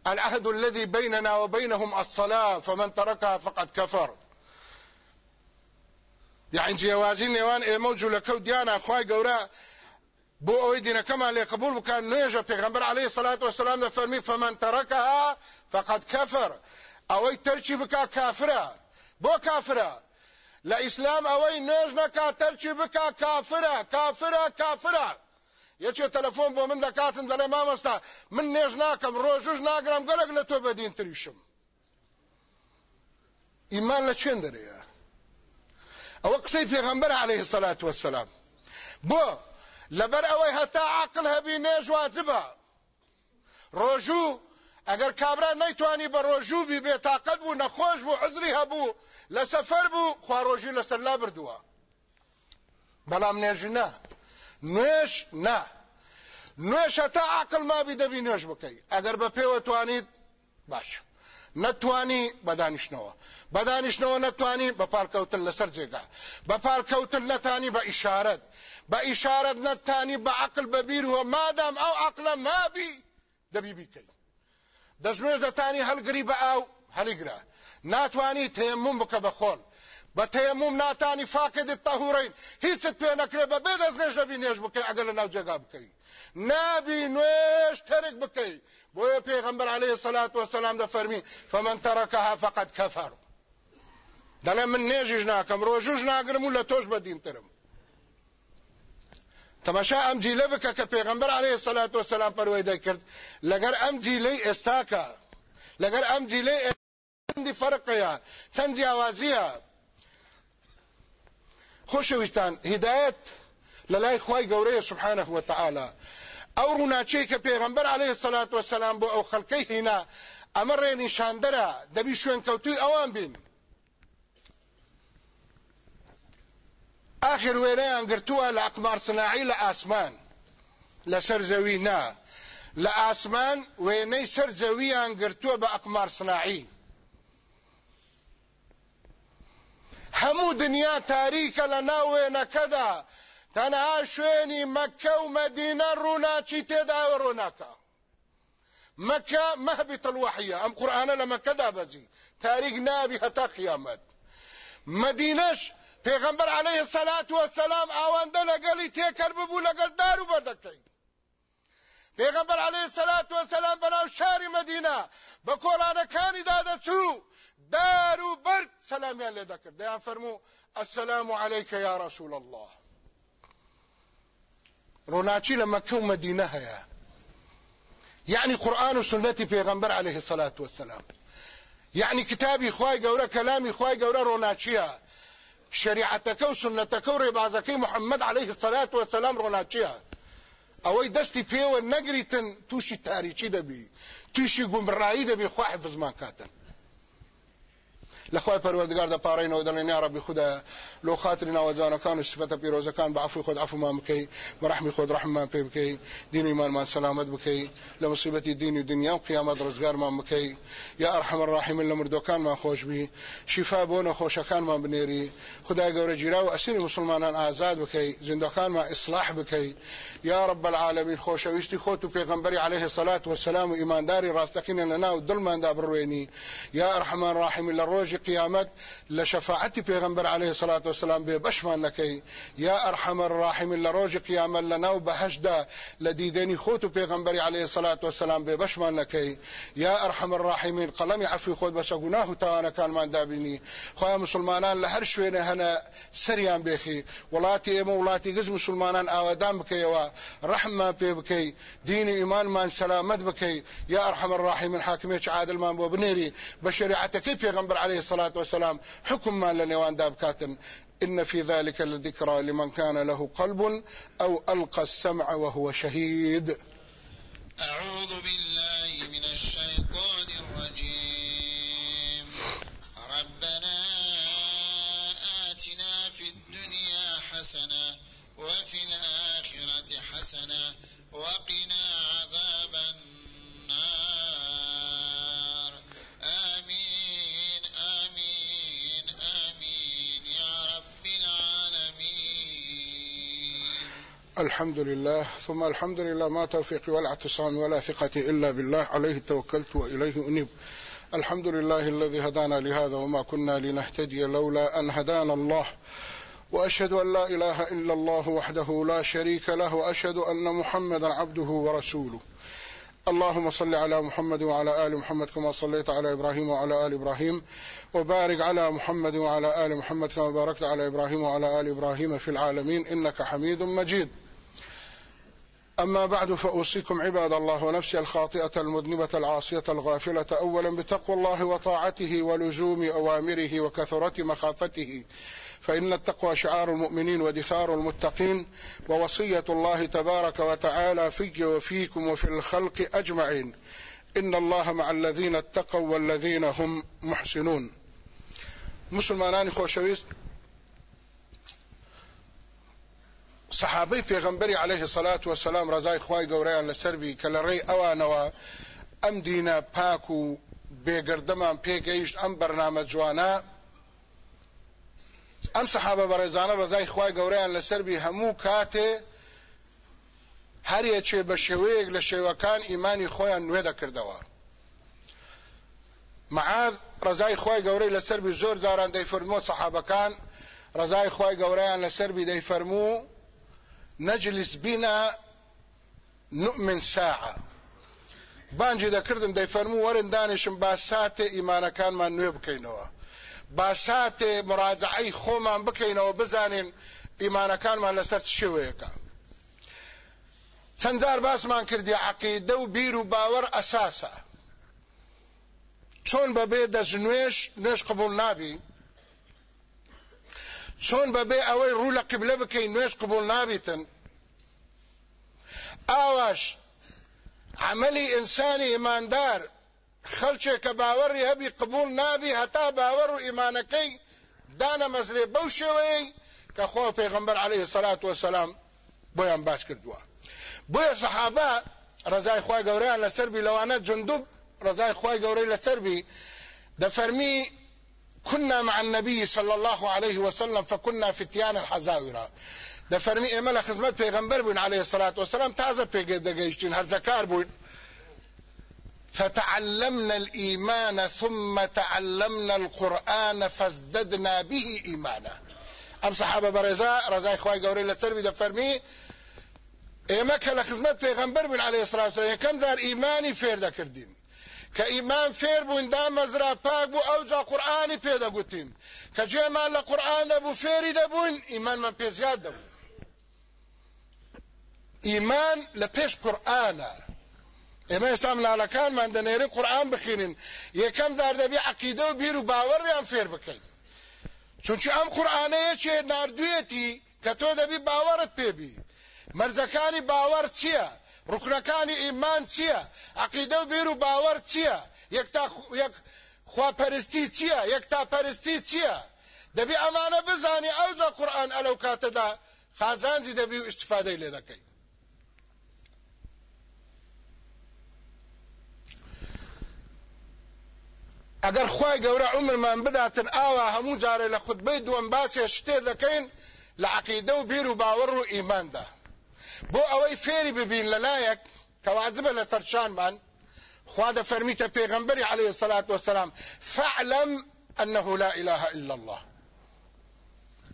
العهد الذي بيننا وبينهم الصلاة فمن تركها فقد كفر يعني جیاوازی نێوان ئێمە و جوولەکە و دیانە خی گەورە بۆ ئەوەی دینەکەمان لێ قبول بکەن نوێژە پێغمبەر عليه الصلاة والسلام دەفەرمی فمن تركها فقد كفر ئەوەی تەرچی بکا کافرە بۆ کافرە لە ئیسلام ئەوەی نوێژ نەکا تەرچی بکا کافرە کافرە کافرە. یەکێ تەلەفۆن بۆ من دەکاتن دەڵێ مامەستا من نێژ ناکەم ڕۆژوش ناگرم گەلک لە تۆ بەدین تریشم ئیمان لە چێن دەرەیە؟ ئەوە قسەی پێغەمبەر عليه الصلاة والسلام بۆ لەبەر ئەوەی هەتا عقل هەبی نێژ واجبە. ڕۆژوو ئەگەر کابرا نەیتوانی بە ڕۆژوو بی بێتاقەت بوو نەخۆش بوو عزری هەبوو لە سەفەر بوو خوا ڕۆژی لەسەر لا بردووە. بەڵام نێژی نا نوێش نا نوێش هەتا عقل مابی دەبی نوێش بکەی. ئەگەر بە پێوە توانیت باش. نەتوانی بەدانیشتنەوە. بەدانیشتنەوە نەتوانی بە پارکەوتن لەسەر جێگا. بە پارکەوتن نەتانی بە ئیشارەت. بە ئیشارەت نەتانی بە عقل بەبیر وە مادام ئەو عقلە مابی دەبی بیکەی. دەستێژ دەتانی هەلگری بە ئاو هەلیگرا ناتوانی تەیەموم بکە بە خۆن بە تەیەموم ناتانی فاقدت تەهورین هیچت پێ نەکرێ بە بێ دەست نێژ دەبی نێژ بکەی ئەگەر لە ناو جێگا بکەی. نابی نوێش تەرک بکەی. بۆیە پێغەمبەر عليه الصلاة والسلام دەفەرمی فمن تركها فقد كفر دەڵێ من نێژیش ناکەم ڕۆژوش ناگرم و لە تۆش بەدینترم تەماشا ئەم جیلە بکە کە پێغەمبەر عليه الصلاة والسلام پەروەی دەکرد لەگەر ئەم جیلەی ئێستاکە لەگەر ئەم جیلەی چەندی فەرقەیە چەند جیاوازیە خۆشەویستان هدایەت لە لای خوای گەورەیە سبحانه وتعالى ئەو ڕووناچەی کە پێغەمبەر عليه الصلاة والسلام بۆ ئەو خەڵکەی هینا ئەمە ڕێنیشاندەرە دەبی شوێن کەوتوی ئەوان بین. آخر وێنەیان گرتووە لە ئەقمار سناعی لە ئاسمان نا. لە ئاسمان وێنەی سەر زەویان گرتووە بە ئەقمار سناعی. هەموو دنیا تاریکە لە ناو وێنەکەدا تەنها شوێنی مەکە و مەدینە ڕووناچی تێداوە ڕووناکە. مەکە مەهبت الوحیە ئەم قورآانە لە مەکەدا بەزی. تاریک پێغەمبەر عليه الصلاة والسلام ئاوەندە لەگەڵی تێکەر ببوو لەگەڵ دار و بەردەکەی پێغەمبەر عليه الصلاة والسلام بەناو شاری مەدینە بە کۆڵانەکانی دادەچوو دار و برد سلامیان لێ دەکرد دەیان فەرموو السلام عليك يا رسول الله. ڕۆناچی لە مەکە و مەدینە هەیە. يعني قورآن و سنەتی پێغەمبەر عليه الصلاة والسلام. يعني کتابی خوای گەورە کەلامی خوای گەورە ڕۆناچیە شریعتەکە و سنەتەکە و ڕێبازەکەی محەممەد عليه الصلاة والسلام ڕۆناچیە ئەوەی دەستی پێوە نەگریتن تووشی تاریکی دەبی تووشی گومڕایی دەبی خوا حفزمان کاتن لخوای پروردگار د پاره نو دلنی یا رب خدا لو خاطر ناوجان کان صفت پیروز کان بعفو خود عفو ما مکی برحم خود رحم په بکی. دین ایمان ما سلامت بکی. لمصیبت دین و دنیا و قیامت روزگار ما مکی یا ارحم الراحمین لمردوکان ما خوش بی. شفا بونه خوشکان ما بنيري خدای ګور جیرا أو اسیر مسلمانان آزاد بکی. زندکان ما اصلاح بکی. یا رب العالمین خوشويستي خو تو پیغمبر علیه الصلاة والسلام ایمانداری راستقین لنا أو دل من دا بروینی. یا ارحم الراحمین لروج قیامت لشفاعت پیغمبر علیه الصلاة والسلام به بشمان نکی یا أرحم الراحمین لروج قیامت لناو بهشدا لدیدنی خود پیغمبر علیه الصلاة والسلام به بشمان نکی یا أرحم الراحمین قلم عفو خود بس گناه توانا کان من دابینی خو مسلمانان له هر شوینه هنه سریان بخي ولاتي ایم ولاتي گز مسلمانان آوادان بکیوا رحمه پی بکی دین ایمان مان سلامت بکی یا أرحم الراحمین حاکمیت عادل مان بو بنيري بشريعتك پیغمبر عليه الصلاة والسلام. حكم ما لنوان داب كاتن إن في ذلك لذكرى لمن كان له قلب أو ألقى السمع وهو شهيد. أعوذ بالله من الشيطان الرجيم. ربنا آتنا في الدنيا حسنة وفي الآخرة حسنة وقنا عذاب النار. الحمد لله ثم الحمد لله ما توفيقي ولا اعتصامي ولا ثقتي إلا بالله عليه توكلت وإليه أنيب. الحمد لله الذي هدانا لهذا وما كنا لنهتدي لولا أن هدانا الله. وأشهد أن لا إله إلا الله وحده لا شريك له وأشهد أن محمدا عبده ورسوله. اللهم صل على محمد وعلى آل محمد كما صليت على إبراهيم وعلى آل إبراهيم وبارك على محمد وعلى آل محمد كما باركت على إبراهيم وعلى آل إبراهيم في العالمين إنك حميد مجيد. أما بعد فأوصيكم عباد الله ونفسي الخاطئة المذنبة العاصية الغافلة أولا بتقوى الله وطاعته ولزوم أوامره وكثرة مخافته. فإن التقوى شعار المؤمنين ودثار المتقين ووصية الله تبارك وتعالى في وفيكم وفي الخلق أجمعين. إن الله مع الذين اتقوا والذين هم محسنون. مسلمانان خوشويست؟ صحابي پیغمبري عليه الصلاة والسلام رضای خوای گەورەیان لەسەروی کە لە ڕێی ئەوانەوە ئەم دینە پاک و بێگردەمان پێگەیشت ئەم بەرنامە جوانە. ئەم سەحابە بەڕێزانە ڕزای خوای گەورەیان لەسەربی هەموو کاتێ هەرێکێ بە شێوەیەک لە شێوەکان ئیمانی خۆیان نوێ دەکردەوە. معاذ ڕزای خوای گەورەی لەسەربی زۆر جاران دەیفەرمۆ سەحابەکان ڕزای خوای گەورەیان لەسەربی دەیفەرموو نجلس بنا نؤمن ساعة. بانجی دەکردم دەیفەرموو وەرن دانیشم با ساتێ ئیمانەکانمان نوێ بکەینەوە. با ساتێ مراجعەی خۆمان بکەینەوە بزانین ئیمانەکانمان لەسەر شێوەیەەکە چەندجار باسمان کردی عقیدە و بیر و باوەڕ ئەساسە. چۆن بەبێ دەژنوێش نوێش قبول نابی. چۆن بەبێ ئەوەی ڕوو لە قبلە بکەین قبول نابیتن ئاواش عملی ئینسانی ئیماندار خەلچێک کە باوەڕی هەبی قبول نابی هەتا باوەڕ و ئیمانەکەی دانە مەزرێ بەو شێوەیەی کە عليه سەلات وسلام بۆیان باس کردووە بۆیە سەحابە ڕزای خوای گەورەیان لەسەربی لەوانە جندوب ڕزای خوای گەورەی لەسەربی دەفەرمی كنا مع النبي صلى الله عليه وسلم فكنا فتيانا حزاورا ده فرمي ئێمە خدمت پیغمبر بوين عليه الصلاة والسلام تازه پێگەدەگەیشتین هەرزەکار بوين. فتعلمنا الإيمان ثم تعلمنا القرآن فازددنا به إيمانا. أم صحابة برزا رزاي خواهي قوري لسربي ده فرمي لە خزمەت پێغەمبەر بن عليه الصلاة والسلام یەکەم زار ئیمانی فێر دەکردین کە ئیمان فێر بووین دا مەزرا پاک بوو ئەو جا قورآانی پێدەگوتین کە جێمان لە قورآن دەبوو فێری دەبووین ئیمانمان پێ زیاد دەبوو. ئیمان لە پێش قورآانە ئێمە ئێستا مناڵەکانمان دەنێرن قورآن بخینن یەکەم دار دەبی عقیدە و بیر و باوەڕیان فێر بکەین. چونچی ئەم قورآانەیە چێ نردوێتی کە تۆ دەبی باوەڕت پێبی مەرزەکانی باوەڕ چییە؟ ڕکنەکانی ئیمان چییە؟ عقیدە و بیر و باوەڕ چییە؟ خواپەرستی چییە؟ یەک تاپەرستی چییە؟ دەبی ئەمانە بزانی ئەو دا قورآن ئەلەو کاتەدا خازانجی دەبی و استفادەی لێ دەکەی ئەگەر خی گەورە عمرمان بداتن ئاوا هەموو جارێ لە خودبەی دووەم باسێ شتێ دەکەین لە عقیدە و بیر و باوەڕ و ئیماندا بۆ ئەوەی فێری ببین لەلایەک کەوازبە لەسەر شانمان خوا دەفەرمیتە پێغەمبەری عليه الصلاة والسلام فاعلم أنه لا إله إلا الله.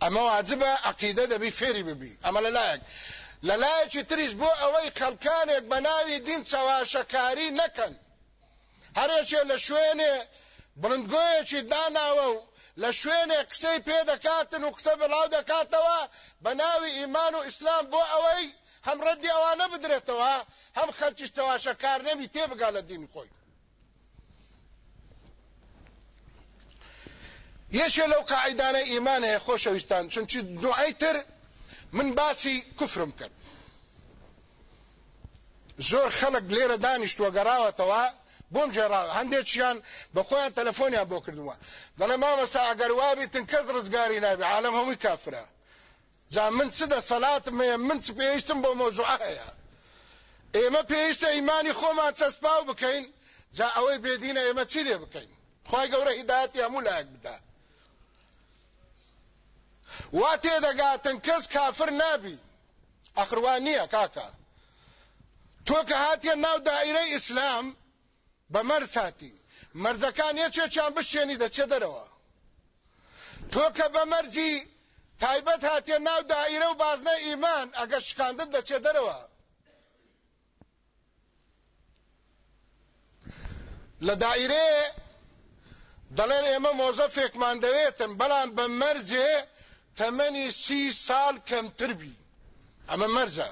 أما واجبة عقيدة دبي فيري ببي أما للايك للايك تريز بو أوي خلقانك بناوي دين سوا شكاري نكن هەرێکی لە شوێنێ بڵندگۆیەکی داناوە و لە شوێنێ قسەی پێ دەکاتن و قسە بڵاو دەکاتەوە بە ناوی ئیمان و ئیسلام بۆ ئەوەی هەم ڕەدی ئەوانە بدرێتەوە هەم خەلکیش تەواشەکار نەمی تێبگا لە دینی خۆی. یەکێ لەو قاعدانە ئیمان هەیە خۆشەویستان چونچی دوعای تر من باسی کوفرم کرد. زۆر خەڵک لێرە دانیشتووە گەڕاوەتەوە بۆم جێرا هەندێکیان بە خۆیان تەلەفۆنیان بۆ کردووە. دەڵێ مامەسا ئەگەر وابیتن کەس ڕزگاری نابێ عالم هەمووی کافرە. جا من چ دە سەلاتم هەیە من چ پێویستم بۆ مۆزوع هەیە ئێمە پێویستە ئیمانی خۆمان چەسپاو بکەین جا ئەوەی بێدینە ئێمە چی لێ بکەین خی گەورە هیداەتی هەموو لایەک بدە وا تێدەگاتن کەس کافر نابی ئەخروان نییە کاکە تۆ کە هاتیە ناو دائیرەی ئیسلام بە مەرز هاتی. مەرزەکان یەکێکیان بشێنی دەچێ دەرەوە تۆ کە بە مەرجی تایبەت هاتێ ناو دائیرە و بازنە ئیمان ئەگە شکاندت دەچێ دەرەوە؟ لە دائیرێ دەڵێن ئێمە مۆزەفێکمان دەوێتن بەڵام بە مەرجێ تەمەنی سی ساڵ کەمتر بی. ئەمە مەرجە.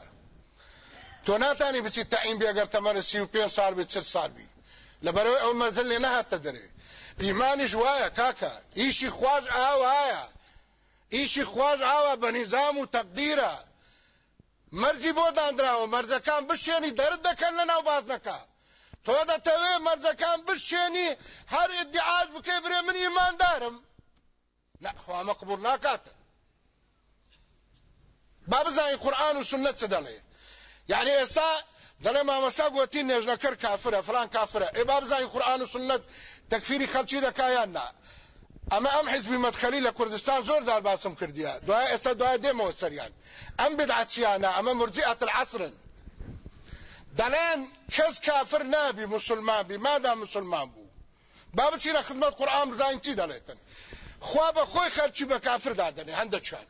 تۆ ناتانی بچیت تەعین بێگەر تەمەنە سی و پێ ساڵ بێت چل ساڵ بی. لەبەرەوەی ئەو مەرجل لێ نەهاتە دەرێ. ئیمانیش وایە کاکە ئیشی خواز ئاوایە. ئیشی خواز ئاوە بە نظام و تەقدیرە. مەرجی بۆ دانراوە مەرجەکان بشێنی دەرد دەکەن لە ناو بازنەکە تۆ دەتەوێ مەرجەکان بشێنی هەر ئدعاات بکەی برێ من ئیماندارم نەخوامە قبول ناکاتە. با بزانین قورآن و سنت چ دەڵێ. یعنی ئێستا دەڵێ مامەسا گوتی نێژنەکەر کافرە فلان کافرە. ئێ با بزانین قورآن و سنت تەکفیری خەلکی دەکایان نا ئەمە ئەم حزبی مدخەلی لە کوردستان دار باسم کردیە. دوای ئێستا دوای دێمەوە سەریان. ئەم بدعچیانە ئەمە مرجئة العصرن. دەڵێن کەس کافر نابی مسلمان بی مادا مسلمان بوو. با بچینە خزمەت قورآن بزانین چی دەڵێتن. خوا بە خۆی خەرچی بە کافر دادنێ هەندەکیان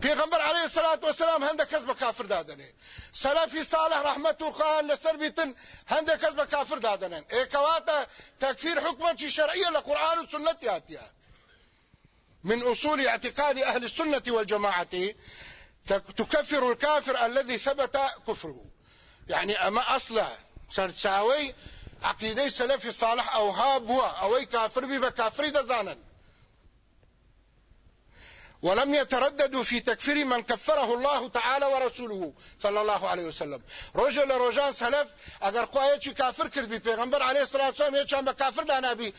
پیغمبر علیه الصلاة والسلام هنده کس به کافر دادنه سلفی صالح رحمت و خان لسر بیتن هنده کس به کافر دادنه ایکواتا تکفیر حکمت شرعیه لقرآن و سنت یاتیه من أصول اعتقاد أهل السنة والجماعة تكفر الكافر الذي ثبت كفره. يعني أما أصلا سرساوي عقيدة سلفي صالح أو هاب هو أو كافر بكافر دزانا ولم يترددوا في تكفير من كفره الله تعالى ورسوله صلى الله عليه وسلم. روجه لروجان سلف اگر خواه چی کافر کرد بی پیغمبر علیه الصلاة والسلام یچان به کافر دانا بی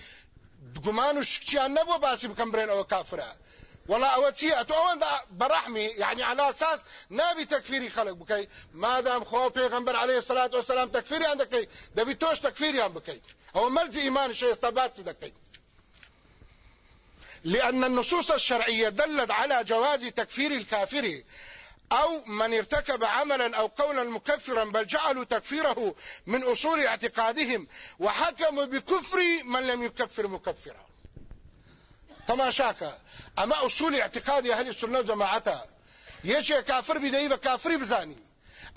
گمان و شکچیان نبو باسی بکن برین أو کافره ولا اون برحمي يعني على أساس نابي تكفيري خلق بكي ما دام خو پیغمبر عليه الصلاه والسلام تكفيري عندك دبي توش تكفيري عم بكي أو ملزي ايمان شيء استبات دكي لأن النصوص الشرعية دلت على جواز تكفير الكافر أو من ارتكب عملا أو قولا مكفرا بل جعلوا تكفيره من أصول اعتقادهم وحكموا بكفر من لم يكفر مكفرا تماشاك أما أصول اعتقاد أهل السنة جماعتها يشي كافر بدأي بكافري بزاني.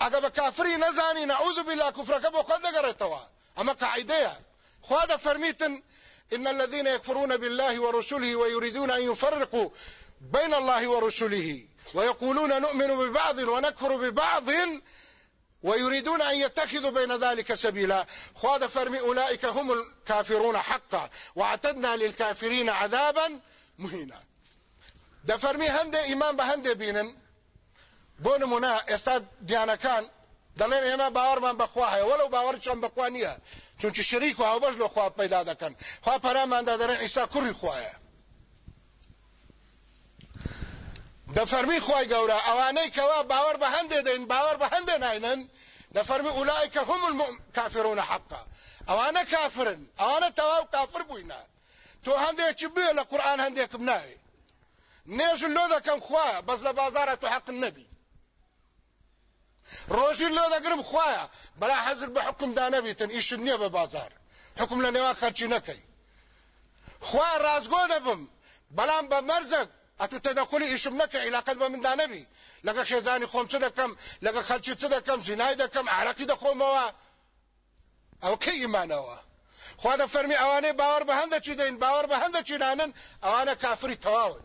اگر بكافري نزاني نعوذ بالله كفرك بقد قرأتوا أما قاعدة خواده فرميتن إن الذين يكفرون بالله ورسله ويريدون أن يفرقوا بين الله ورسله. ويقولون نؤمن ببعض ونكفر ببعض ويريدون أن يتخذوا بين ذلك سبيلا. خواد فرمي أولئك هم الكافرون حقا. واعتدنا للكافرين عذابا مهينا. ده فرمي هنده إمام بهنده بينن بون منا استاد ديانا كان دلين إما باورمان بخواها ولو باورشان بخوانيها چونچه شریک و هاوبەش لە خوا پیدا دەکەن خوا پەراماندا دەڕێن ئیسا کوڕی خوایە دەفەرمی خی گەورە ئەوانەی کەوا باوەڕ بە هەندێ دەین باوەڕ بە هەندێ ناینن دەفەرمی ئولایکە هم کافرون حقا. ئەوانە کافرن ئەوانە تەواو کافر بووینە تۆ هەندێکی بێ لە قورآن هەندێکم ناوێ نێژن لۆ دەکەم خوا بەس لە بازارە تو حەق نەبی. ڕۆژی لۆ دەگرم خوایە بەلا حەزر بە حکم دا نەبیتن ئیشت نییە بە بازار. حکم لە نێوا خەرچی نەکەی. خوا ڕازگۆ دەبم بەڵام بە مەرزەک اته تدخل هیڅ نه کوي علاقه به من دانه وي لکه خزانه خوم څه د کم لکه خلچ څه د کم زینای د کم عراقي د خوم وا او کی ایمان وا خو دا فرمی اوانه باور به هند چي دین باور به هند چي نانن اوانه کافری تواون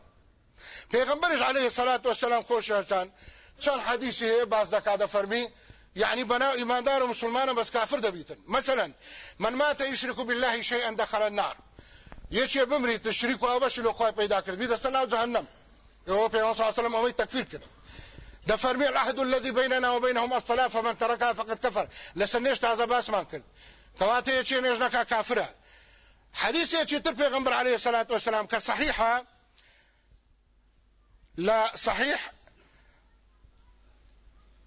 پیغمبرش علیه الصلاة والسلام خوش هرسان چند حدیثی باز دکاده فرمی يعني بناء ايماندار ومسلمان بس كافر دبيتن مثلا من مات يشرك بالله شيئا دخل النار يشي بمري تشريك وابش لو خوي پیدا کرد. بيد سنا جهنم. عليه وسلم امي تكفير كده ده فرمي العهد الذي بيننا وبينهم الصلاة فمن تركها فقد كفر لسنيش تعذب باس ما كرد كواتي يشي نجنك كافرة حديث يشي تر پیغمبر عليه الصلاة والسلام كصحيحة لا صحيح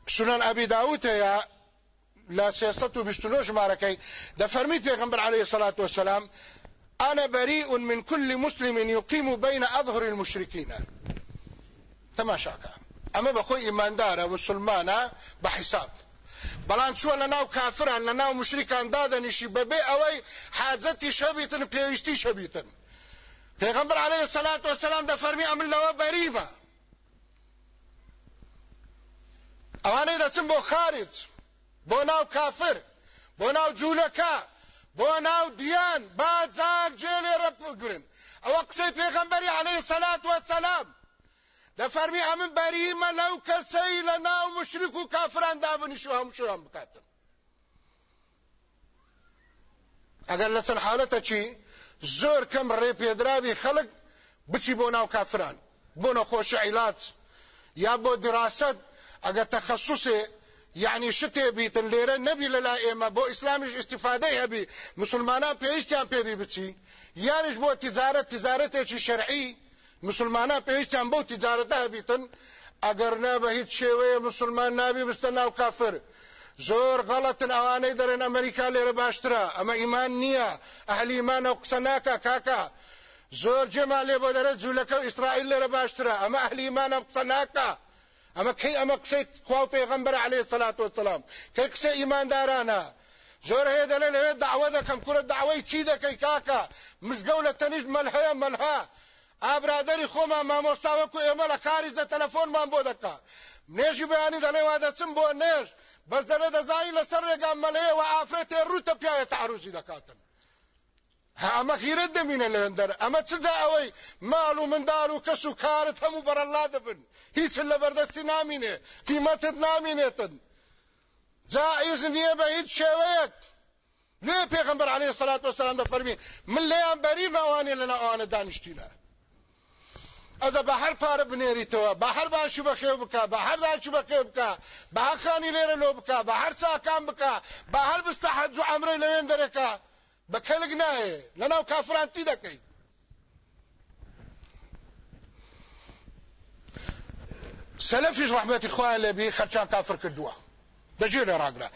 سنن ابي داود يا لا سياسته بشتنوش ماركي ده فرمي پیغمبر عليه الصلاة والسلام أنا بريء من كل مسلم يقيم بين أظهر المشركين. تماشاكا أما بخوي ايماندار مسلمانا بحساب. بلان شو لناو كافران لناو مشركان دادنشي ببي أوي حاجتي شبيتن بيوشتي شبيتن. پیغمبر عليه الصلاة والسلام ده فرمي امن لو بريمه ئەوانەی دەچن بۆ خارج بۆ ناو کافر بۆ ناو جوولەکە بۆ ناو دییان با جاک جێ لێرە بگرن ئەوە قسەی پێغەمبەری عليه الصلاة والسلام دەفەرمی ئەمن بەریمە لەو کەسەی لە ناو مشرک و کافران دابنیش و هەمشیان بکاتن. ئەگەر لەسەر حالەتە چی؟ زۆر کەم ڕێپێدراوی خەڵک بچی بۆ ناو کافران. بۆ نەخۆشی عیلات. یا بۆ دراست اگر تخصص يعني شتي بيتن ليرة نبي للا ايما بو اسلامش استفاده هبي مسلمانان پێویستیان پێبی بچی یانش بۆ تجارت تجارتێکی شەرعی مسلمانان پێویستیان بەو تجارەتە هەبیتن. ئەگەر نا بە هیچ شێوەیە مسلمان نابی بستە ناو کافر. زۆر غەڵەتن ئەوانەی دەرێن ئەمریکا لێرە باشترە. ئەمە ئیمان نییە. ئەهلی ئیمانە و قسە ناکە کاکە. زۆر جێما لێ بۆ دەرە جوولەکە و ئیسرائیل لێرە باشترە. ئەمە ئەهلی ئیمانە قسە ناکە. کی اما قصه خوا پیغمبر علیه الصلاة والسلام کی قصه ایماندارانه زۆر هەیە دەڵێ لەوێ داوە دەکەم کورە داوای چی دەکەی کاکە مزگەو لە تەنیشت مەلهەیە مەلها ئابرادەری خۆمان مامۆستاوەکو ئێمە لە کاری زە تەلەفۆنمان بۆ دەکا نێژی بەیانی دەڵێ وا دەچم بۆ نێژ بەس دەڵێ دەزانی لەسەر ڕێگام مەلەیە و ئافرێتێ ڕوتە پیاوێت تعروزی دەکاتن ئەمە خیرت دەمینە لەندەر ئەمە چجا ئەوەی ماڵ و منداڵ و کەس و کارت هەموو بەرەڵا دەبن. هیچ لە بەردەستی نامینێ. قیمەتت نامینێتن. جائز نییە بە هیچ شێوەیەک. لێ پێغمبەر عليه الصلاة والسلام دەفەرمی من لێیان بەری ماوانێ لەنا ئەوانە دانیشتینە. ئەدە بە هەر پارە بنێریتەوە بە هەر باشی بەخێو بکە بە هەر داچی بەخێ بکە بە هەخانی لێرە لۆ بکە بە هەر چاکان بکە بە هەر بستە حەج و عەمرەی لەوێن دەرەکە بەکەلک نایە لەناو کافران چی دەکەیت سەلەفیش ڕحمەتی خوایان لێبی خەرچان کافر کردووە دەجێ ڕاگرا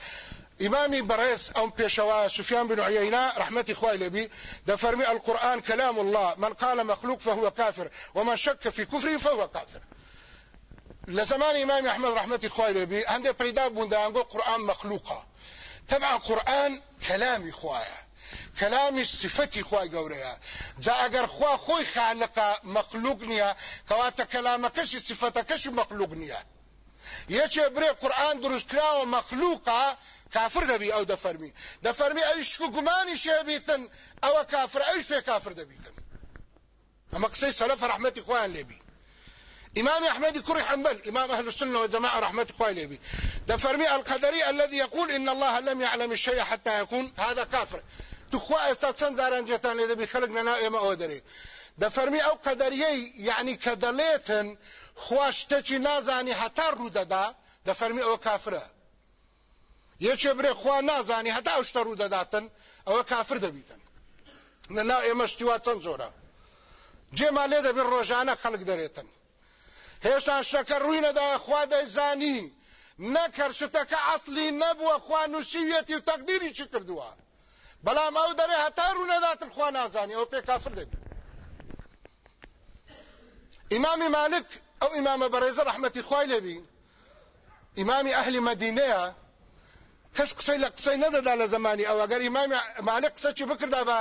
إمامي بريس أو بيشوا سفيان بن عيينة رحمة إخوائي لبي ده فرمي القرآن كلام الله من قال مخلوق فهو كافر ومن شك في كفره فهو كافر لزمان إمام أحمد رحمة إخوائي لبي عنده بيدا بوندا قرآن مخلوقة طبعا قرآن كلام إخوائي کەلامی صفەتی خوای گەورەیە. جا ئەگەر خوا خۆی خالقە مەخلوق نییە. کەواتە کەلامەکەشی صفەتەکەشی مەخلوق نییە. یەکێ برێ قورآن دروستکراوە مەخلوقە کافر دەبی ئەو دەفەرمی دەفەرمی ئەوی شک و گومانی شێبیتن ئەوە کافر ئەوش پێ کافر دەبیتن ئەمە قسەی سەلەف ڕەحمەتی خۆیان لێبی إمام أحمد كري حنبل. إمام أهل السنة والجماعة رحمة الله عليه. ده فرمي القدري الذي يقول إن الله لم يعلم الشيء حتى يكون. هذا كافر. توخوا ئێستا چەند جاران جێتان لێ دەبی خەڵک لەنا ئێمە ئەوە دەرێ دەفەرمی ئەو قەدەریەی یعنی کە دەڵێتن خوا شتێکی نازانی هەتا ڕوودەدا دەفەرمی ئەوە کافرە یەکێ برێ خوا نازانی هەتا ئەو شتە ڕوودەداتن ئەوە کافر دەبیتن لەنا ئێمە شتیوا چەند زۆرە جێمان لێ دەبێت خەڵک دەرێتن هێشتا شتەکە ڕووی نەدا خوا دەیزانی. نەکەر شتەکە ئەسلی نەبووە خوا نووسیوێتی و تەقدیری چی کردووە؟ بەڵام ئەو دەرێ هەتا ڕوو نەداتن خوا نازانی ئەو پێ کافر دەبی ئیمامی مالک ئەو ئیمامە بەڕێزە ڕەحمەتی خوای لێبی. ئیمامی ئەهلی مەدینەیە کەس قسەی لە قسەی نەدەدا لە زمانی ئەو ئەگەر ئیمامی مالک قسە چی بکردا بە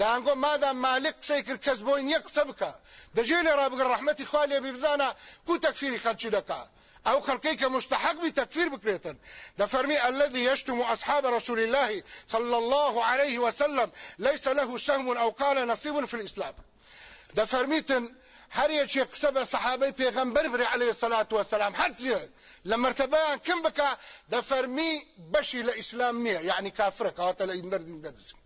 داهنگۆ مادا مالک قسەی کرد کەس بۆی نییە قسە بکە دەژێ لێ ڕابگەر ڕەحمەتی خوا لێ بزانە کو تەکفیری خەلکی دەکات أو خلقي كمستحق بتكفير بكريتا ده فرمي الذي يشتم أصحاب رسول الله صلى الله عليه وسلم ليس له سهم أو قال نصيب في الإسلام. ده فرميتن هر یەکێ قسە سەحابەی پێغەمبەر بری عليه الصلاة والسلام هەر چیە لە مرتبەیان کم بکە دەفەرمی بەشی لە ئیسلام نییە یعنی کافرە کەواتە لە ئیندەردین دەدەچێت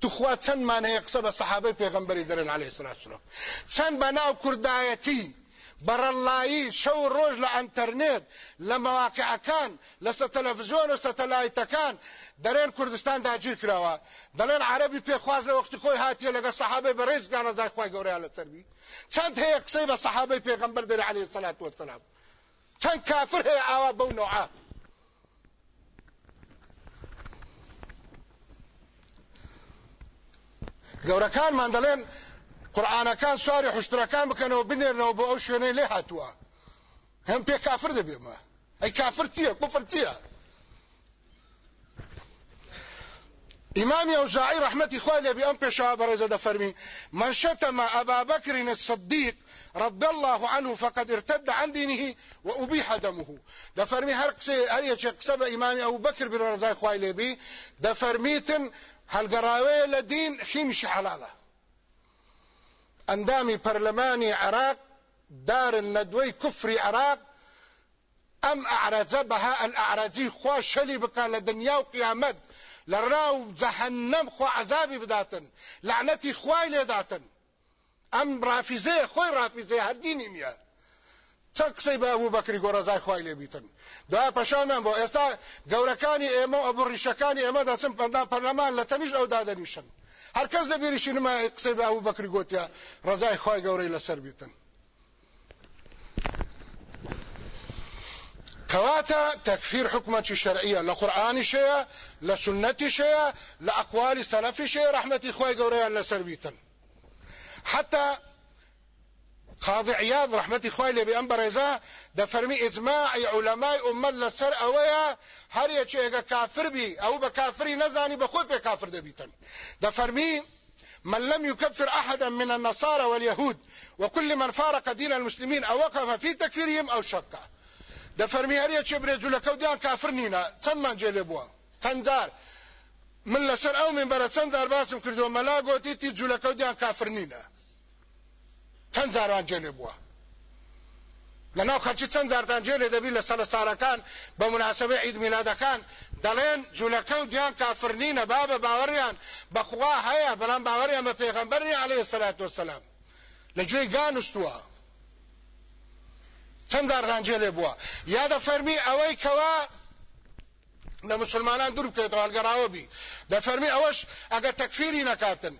توخوا چەندمان هەیە قسە بە سەحابەی پێغەمبەری دەرن عليه الصلاة والسلام چەند بە ناو کوردایەتی بەڕەڵایی شەو ڕۆژ لە ئەتەرنێت لە مەواقعەکان لەسە تەلەڤزیۆن و سەتەلایتەکان دەرێن کوردستان داگیر کراوە. دەڵێن عربی پێخواز لە وەختی خۆی هاتیە لەگە سەحابەی بەڕێز گانەزای خۆی گەورەیان لە سەروی چەند هەیە قسەی بە سەحابەی پێغەمبەر دەری عەلەیهی سەلات وەسەلام. چەند کافر هەیە ئاوا بەو نوعا گەورەکانمان دەڵێن قورآانەکان سواری حشتەکان بکەنەوە بنێرنەوە بۆ ئەو شوێنەی لێ هاتووە. هەم پێ کافر دەبێمە ئەی کافر چییە؟ کوفر چییە؟ إمام أوزاعي رحمة إخواني بأن بشاب رزد فرمي من شتم أبا بكر الصديق رضي الله عنه فقد ارتد عن دينه وأبيح دمه. ده فرمي هر قصي هر يشي قصب إمام أبو بكر بن رزاي إخواني بي ده فرميتن هل قراوي لدين خيمش حلاله اندامی پەرلەمانی عراق دار الندوي كفري عراق أم اعرضه بها الاعراضي خوا شلي بکا لدنيا وقيامت لراو جهنم خوا عذابي بداتن لعنتي خوای لداتن أم رافزه خوي رافزه هر دینی چەند قسەی بە ئەبوو بەکری گۆڕەزای خوای لێ بیتن دا پەشامیان بۆ ئێستا گەورەکانی ئێمە ئەبوو ڕیشەکانی ئێمە دەسم پەندا پەرلەمان لە تەنیش ئەو دادەنیشن هەر کەس لە بیریشی نما قسەی بە ئەبوو بەکری گوتیا ڕزای خوای گەورەی لەسەر بیتن كواتا تكفير حكمة شرعية لقرآن شيء لسنة شيء لأقوال سلف شيء رحمة إخوة قوريان لسربيتا حتى قاضي عياض رحمتي خوای له به امبر رضا د فرمی اجماع علماء امت لسر اویا هر یچ کافر بی أو به کافری نزانی به خود به کافر ده بیتن د فرمی من لم يكفر أحدا من النصارى واليهود وكل من فارق دين المسلمين أو وقف في تكفيرهم أو شك. د فرمی هر یچ برجو لکودیان کافر نینا چند من جلی بوا. تنزار. من لسر أو من بر چند باسم کردو ملا گوتی تی جولکودیان کافر نینا چەند جاران جێلێ بووە؟ لەناو خەلکی چەند جارتان جێلێ دەبی لە سەر سارەکان بە مناسبە عید میلادەکان دەڵێن جوولەکە و دییان کافرنینە با بە باوەڕیان بەخوا هەیە بەڵام باوەڕیان بە پێغەمبەری عليه الصلاة والسلام لە گوێی گانستووە چەند جارتان جێلێ بووە؟ یا دە فەرمی ئەوەی کەوا لە مسلمانان دوور بکەێتەوە هەڵگەڕاوە بی. دەفەرمی ئەوەش ئەگە تەکفیری نەکاتن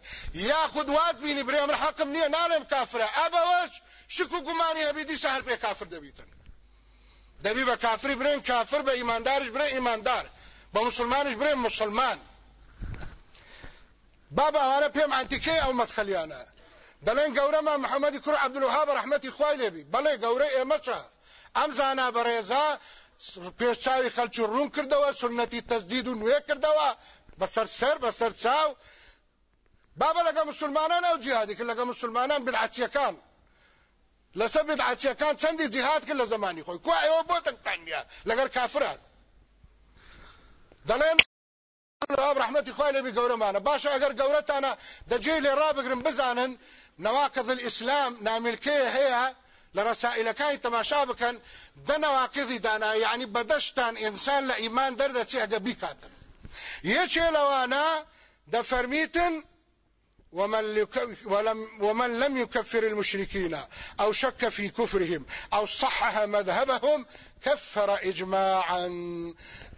یاخود واز بینی برێ من حەقم نییە ناڵێم کافرە. ئەبەوەش شک و گومانی هەبی دیسە هەر پێ کافر دەبیتن. دەبی بە کافری برێن کافر بە ئیماندارش برێ ئیماندار. بە مسلمانش برێن مسلمان. بابا ئەوانە پێم ئەنتیکەی ئەو مەدخەلیانە دەڵێن گەورەمە محەممەدی کوڕ عەبدولوهاب ڕەحمەتی خوای لێبی. بەڵێ گەورەی ئێمەچە ئەم زانا بەڕێزا پێشچاوی خەلکی ڕوون کردەوە سنەتی تەزدید و نوێ کردەوە بەسەر سەر بەسەر چاو. بابە لەگە مسلمانان ئەو جیهادی کرد لەگە مسلمانان بدعەتیەکان لەسەر بدعەتیەکان چەندی جیهاد کرد لە زمانی خۆی؟ کو ئێوە بۆ تەنگتانیا لەگەر کافران. دەڵێن ڕحمەتی خوای لێبی گەورەمانە. باشە ئەگەر گەورەتانە دەجێ لێ ڕابگرن بزانن نواقض الإسلام ناملکەیە هەیە لە ڕسائلەکانی تەماشا بکەن دەنەواقیدی دانا یعنی بەدەشتان ئینسان لە ئیمان دەردەچی ئەگە بیکاتن یەکێ لەوانە دەفەرمیتن ومن, ولم ومن لم يكفر المشركين أو شك في كفرهم أو صحح مذهبهم كفر إجماعا.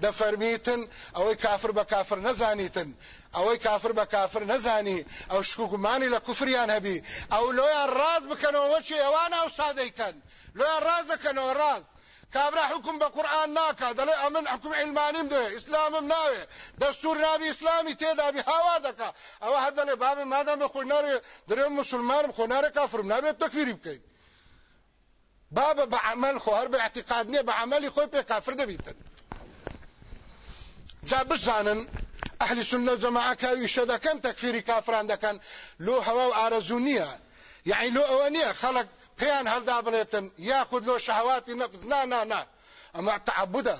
دفرميتن أو كافر بكافر نزانيتن. أو كافر بكافر نزاني أو شكوكماني لكفريان هبي أو لو الراز بكنو وشي وأنا أو صاديكن لو الراز بكنو الراز کابرا حکم بە قورآن ناکە دەڵێ ئەمن حکم علمانیم دێ ئیسلامم ناوێ دەستور نابی ئیسلامی تێدابی هاوا دەکا ئەوە هەر دەڵێ بابم مادام بە خۆی نارێ دەرێ مسلمانم خۆ نارێ کافرم. نابێت تەکفیری بکەیت بابە بە عمل خۆ هەر بە اعتقاد نییە بە کافر ئەهلی سنە جەماعە کاویشە دەکەن تەکفیری کافران دەکەن. لۆ هەوا و ئارەزوو نییە. یعنی لۆ ئەوە نییە خەڵک پێیان هەڵدا بڵێتن. یاخود لۆ شەهواتی نەفز نا نا نا. ئەمە تعبودە.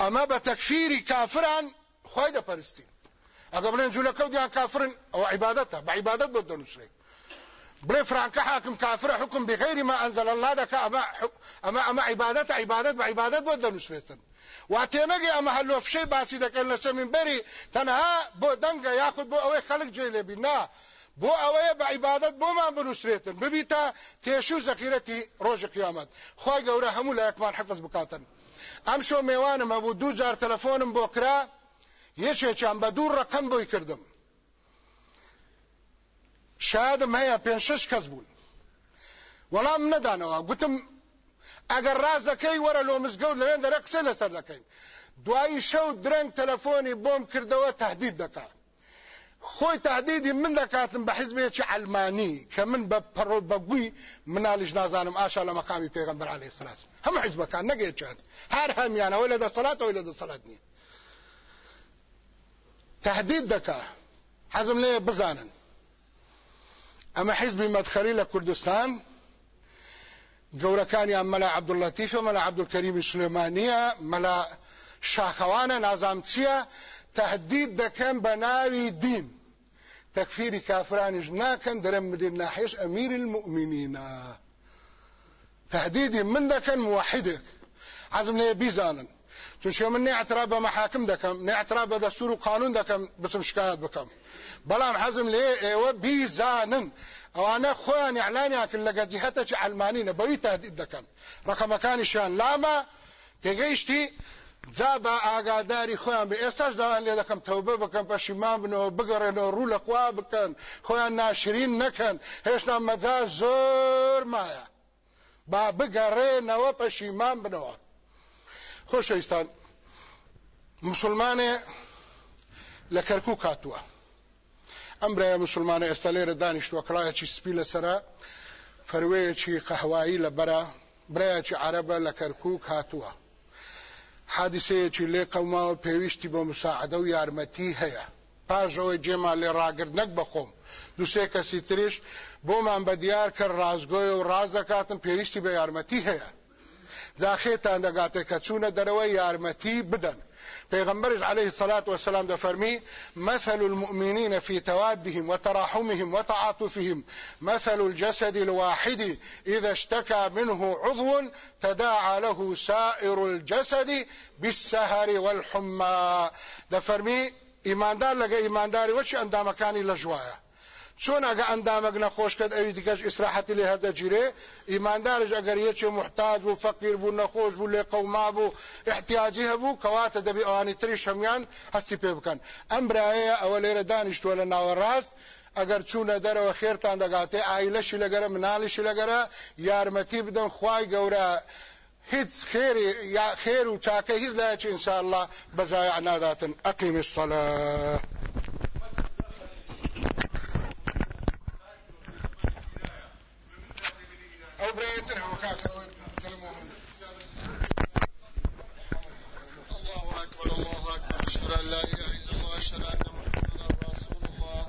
ئەمە بە تەکفیری کافران خۆی دەپەرستین. ئەگە بڵێن جوولەکەوتیان کافرن ئەو عیبادەتە. بە عیبادەت بۆ دەنووسێت. بلي فرانكا حاكم كافر حكم بغير ما أنزل الله دك أما, أما, أما عبادت عبادت بعبادت بودن نسبتن واتيناقي أما هلو في شيء باسي دك إلا سمين بري تنها بودنك ياخد بو أوي خلق جيلي بنا بو اوه با عبادت بو من بنسريتن ببیتا تیشو زخیرتی روز قیامت خواه گوره همو لایکمان حفظ بکاتن. ام شو میوانم ابو دو جار تلفونم بو کرا یه چه چه ام با دور رقم بوی کردم. شادم هەیە پێ شش کەس بوون. وەڵام نەدانەوە گوتم ئەگەر ڕازەکەی وەرە لۆ مزگەوت لەوێن دەرە قسە لەسەر دەکەین. دوایی شەو درەنگ تەلەفۆنی بۆم کردەوە تهدید دەکات خۆی تهدیدی من دەکاتم بە حیزبێکی ئەلمانی کە من بە پەڕۆ بەگووی منالیش نازانم ئاشا لە مەقامی پێغەمبەر عەلەیهی سەلات. هەموو حیزبەکان نەگەیەکیان هەر هەمیانەوەی لە دەسەڵات ئەوەی لە دەسەڵات نییە. تهدید دەکا. حەزم لێ بزانن. ئەمە حیزبی مەدخەری لە کوردستان گەورەکانیان مەلا عەبدوڵەتیفە مەلا عەبدولکەریمی سلێمانیە مەلا شاخەوانە نازام چییە تهدید دەکەن بە ناوی دین تەکفیری کافرانیش ناکەن دەرەم مدیر ناحێش ئەمیر المؤمنینە تهدیدی من دەکەن موحدێک حەزم لێ بیزانن چونچە من نێعترا بە مەحاکم دەکەم نێعترا بە دەستور و قانون دەکەم بچم شکایەت بکەم بەڵام حەزم لێ ئێوە بیزانن. ئەوانە خۆیان یعلانیاکن لەگە جهەتەکی ئەلمانینە بەوی تهدید دەکەن. ڕقەمەکانیشیان لامە تێگەیشتی جا بە ئاگاداری خۆیان بە ئێستاش داوان لێ دەکەم تەوبە بکەم پەشیمان بنەوە بگەڕێنەوە ڕوو لە خوا بکەن. خۆیان ناشرین نەکەن. هێشتا مەجا زۆر مایە. با بگەڕێنەوە پەشیمان بنەوە. خۆشەویستان. مسلمانێ لە کەرکوو کاتووە ئەم برایە مسلمانە ئێستا لێرە دانیشتووە کڵایەکی سپی لەسرە فەروەیەکی قەهوایی لە بەرە برایەکی عربە لە کەرکوو هاتووە. حادیسەیەکی لێ قەوماوە پێویستی بۆ مساعدە و یارمەتی هەیە. پاژەوەی جێمان لێ ڕاگرنەک بەخۆم دوسێ کەسی تریش بۆمان بە دیار کرد ڕازگۆی و ڕاز دەکاتن پێویستی بە یارمەتی هەیە. داخێتان دەگاتێک کە چوونە دەرەوەی یارمەتی بدەن. پیغمبر عليه الصلاة والسلام ده فرمي مثل المؤمنين في توادهم وتراحمهم وتعاطفهم مثل الجسد الواحد إذا اشتكى منه عضو تداعى له سائر الجسد بالسهر والحمى. ده فرمي ایماندار لگه ایمانداری وچی اندامکانی لجوایا؟ چۆن ئەگە ئەندامەک نەخۆش کرد ئەوی دیکەش ئیسراحەتی لێ هەردەگیرێ؟ ئیماندارش ئەگەر یەکێ محتاج بوو فەقیر بوو نەخۆش بوو لێ قەوما بوو احتیاجی هەبوو کەواتە دەبی ئەوانی تری شەمیان هەستی پێ بکەن. ئەم برایە ئەوە لێرە دانیشتووە لە ناوەڕاست ئەگەر چوونە دەرەوە خێرتان دەگاتێ ئایلەشی لەگەرە مناڵیشی لەگەرە یارمەتی بدەن خوای گەورە. هیچ خێری یا خێر و چاکە هیچ لایەکی ئینشاء الله بەزایع ناداتن. ئەقیمی الصلاة أو بريتر وكاكا كاك الله أكبر الله أكبر. أشهد أن لا إله إلا الله أشهد أن محمدا رسول الله.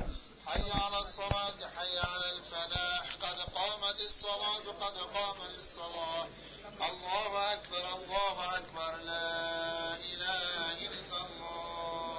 حي على الصلاة حي على الفلاح. قد قامت الصلاة قد قامت الصلاة. الله أكبر الله أكبر. لا إله إلا الله.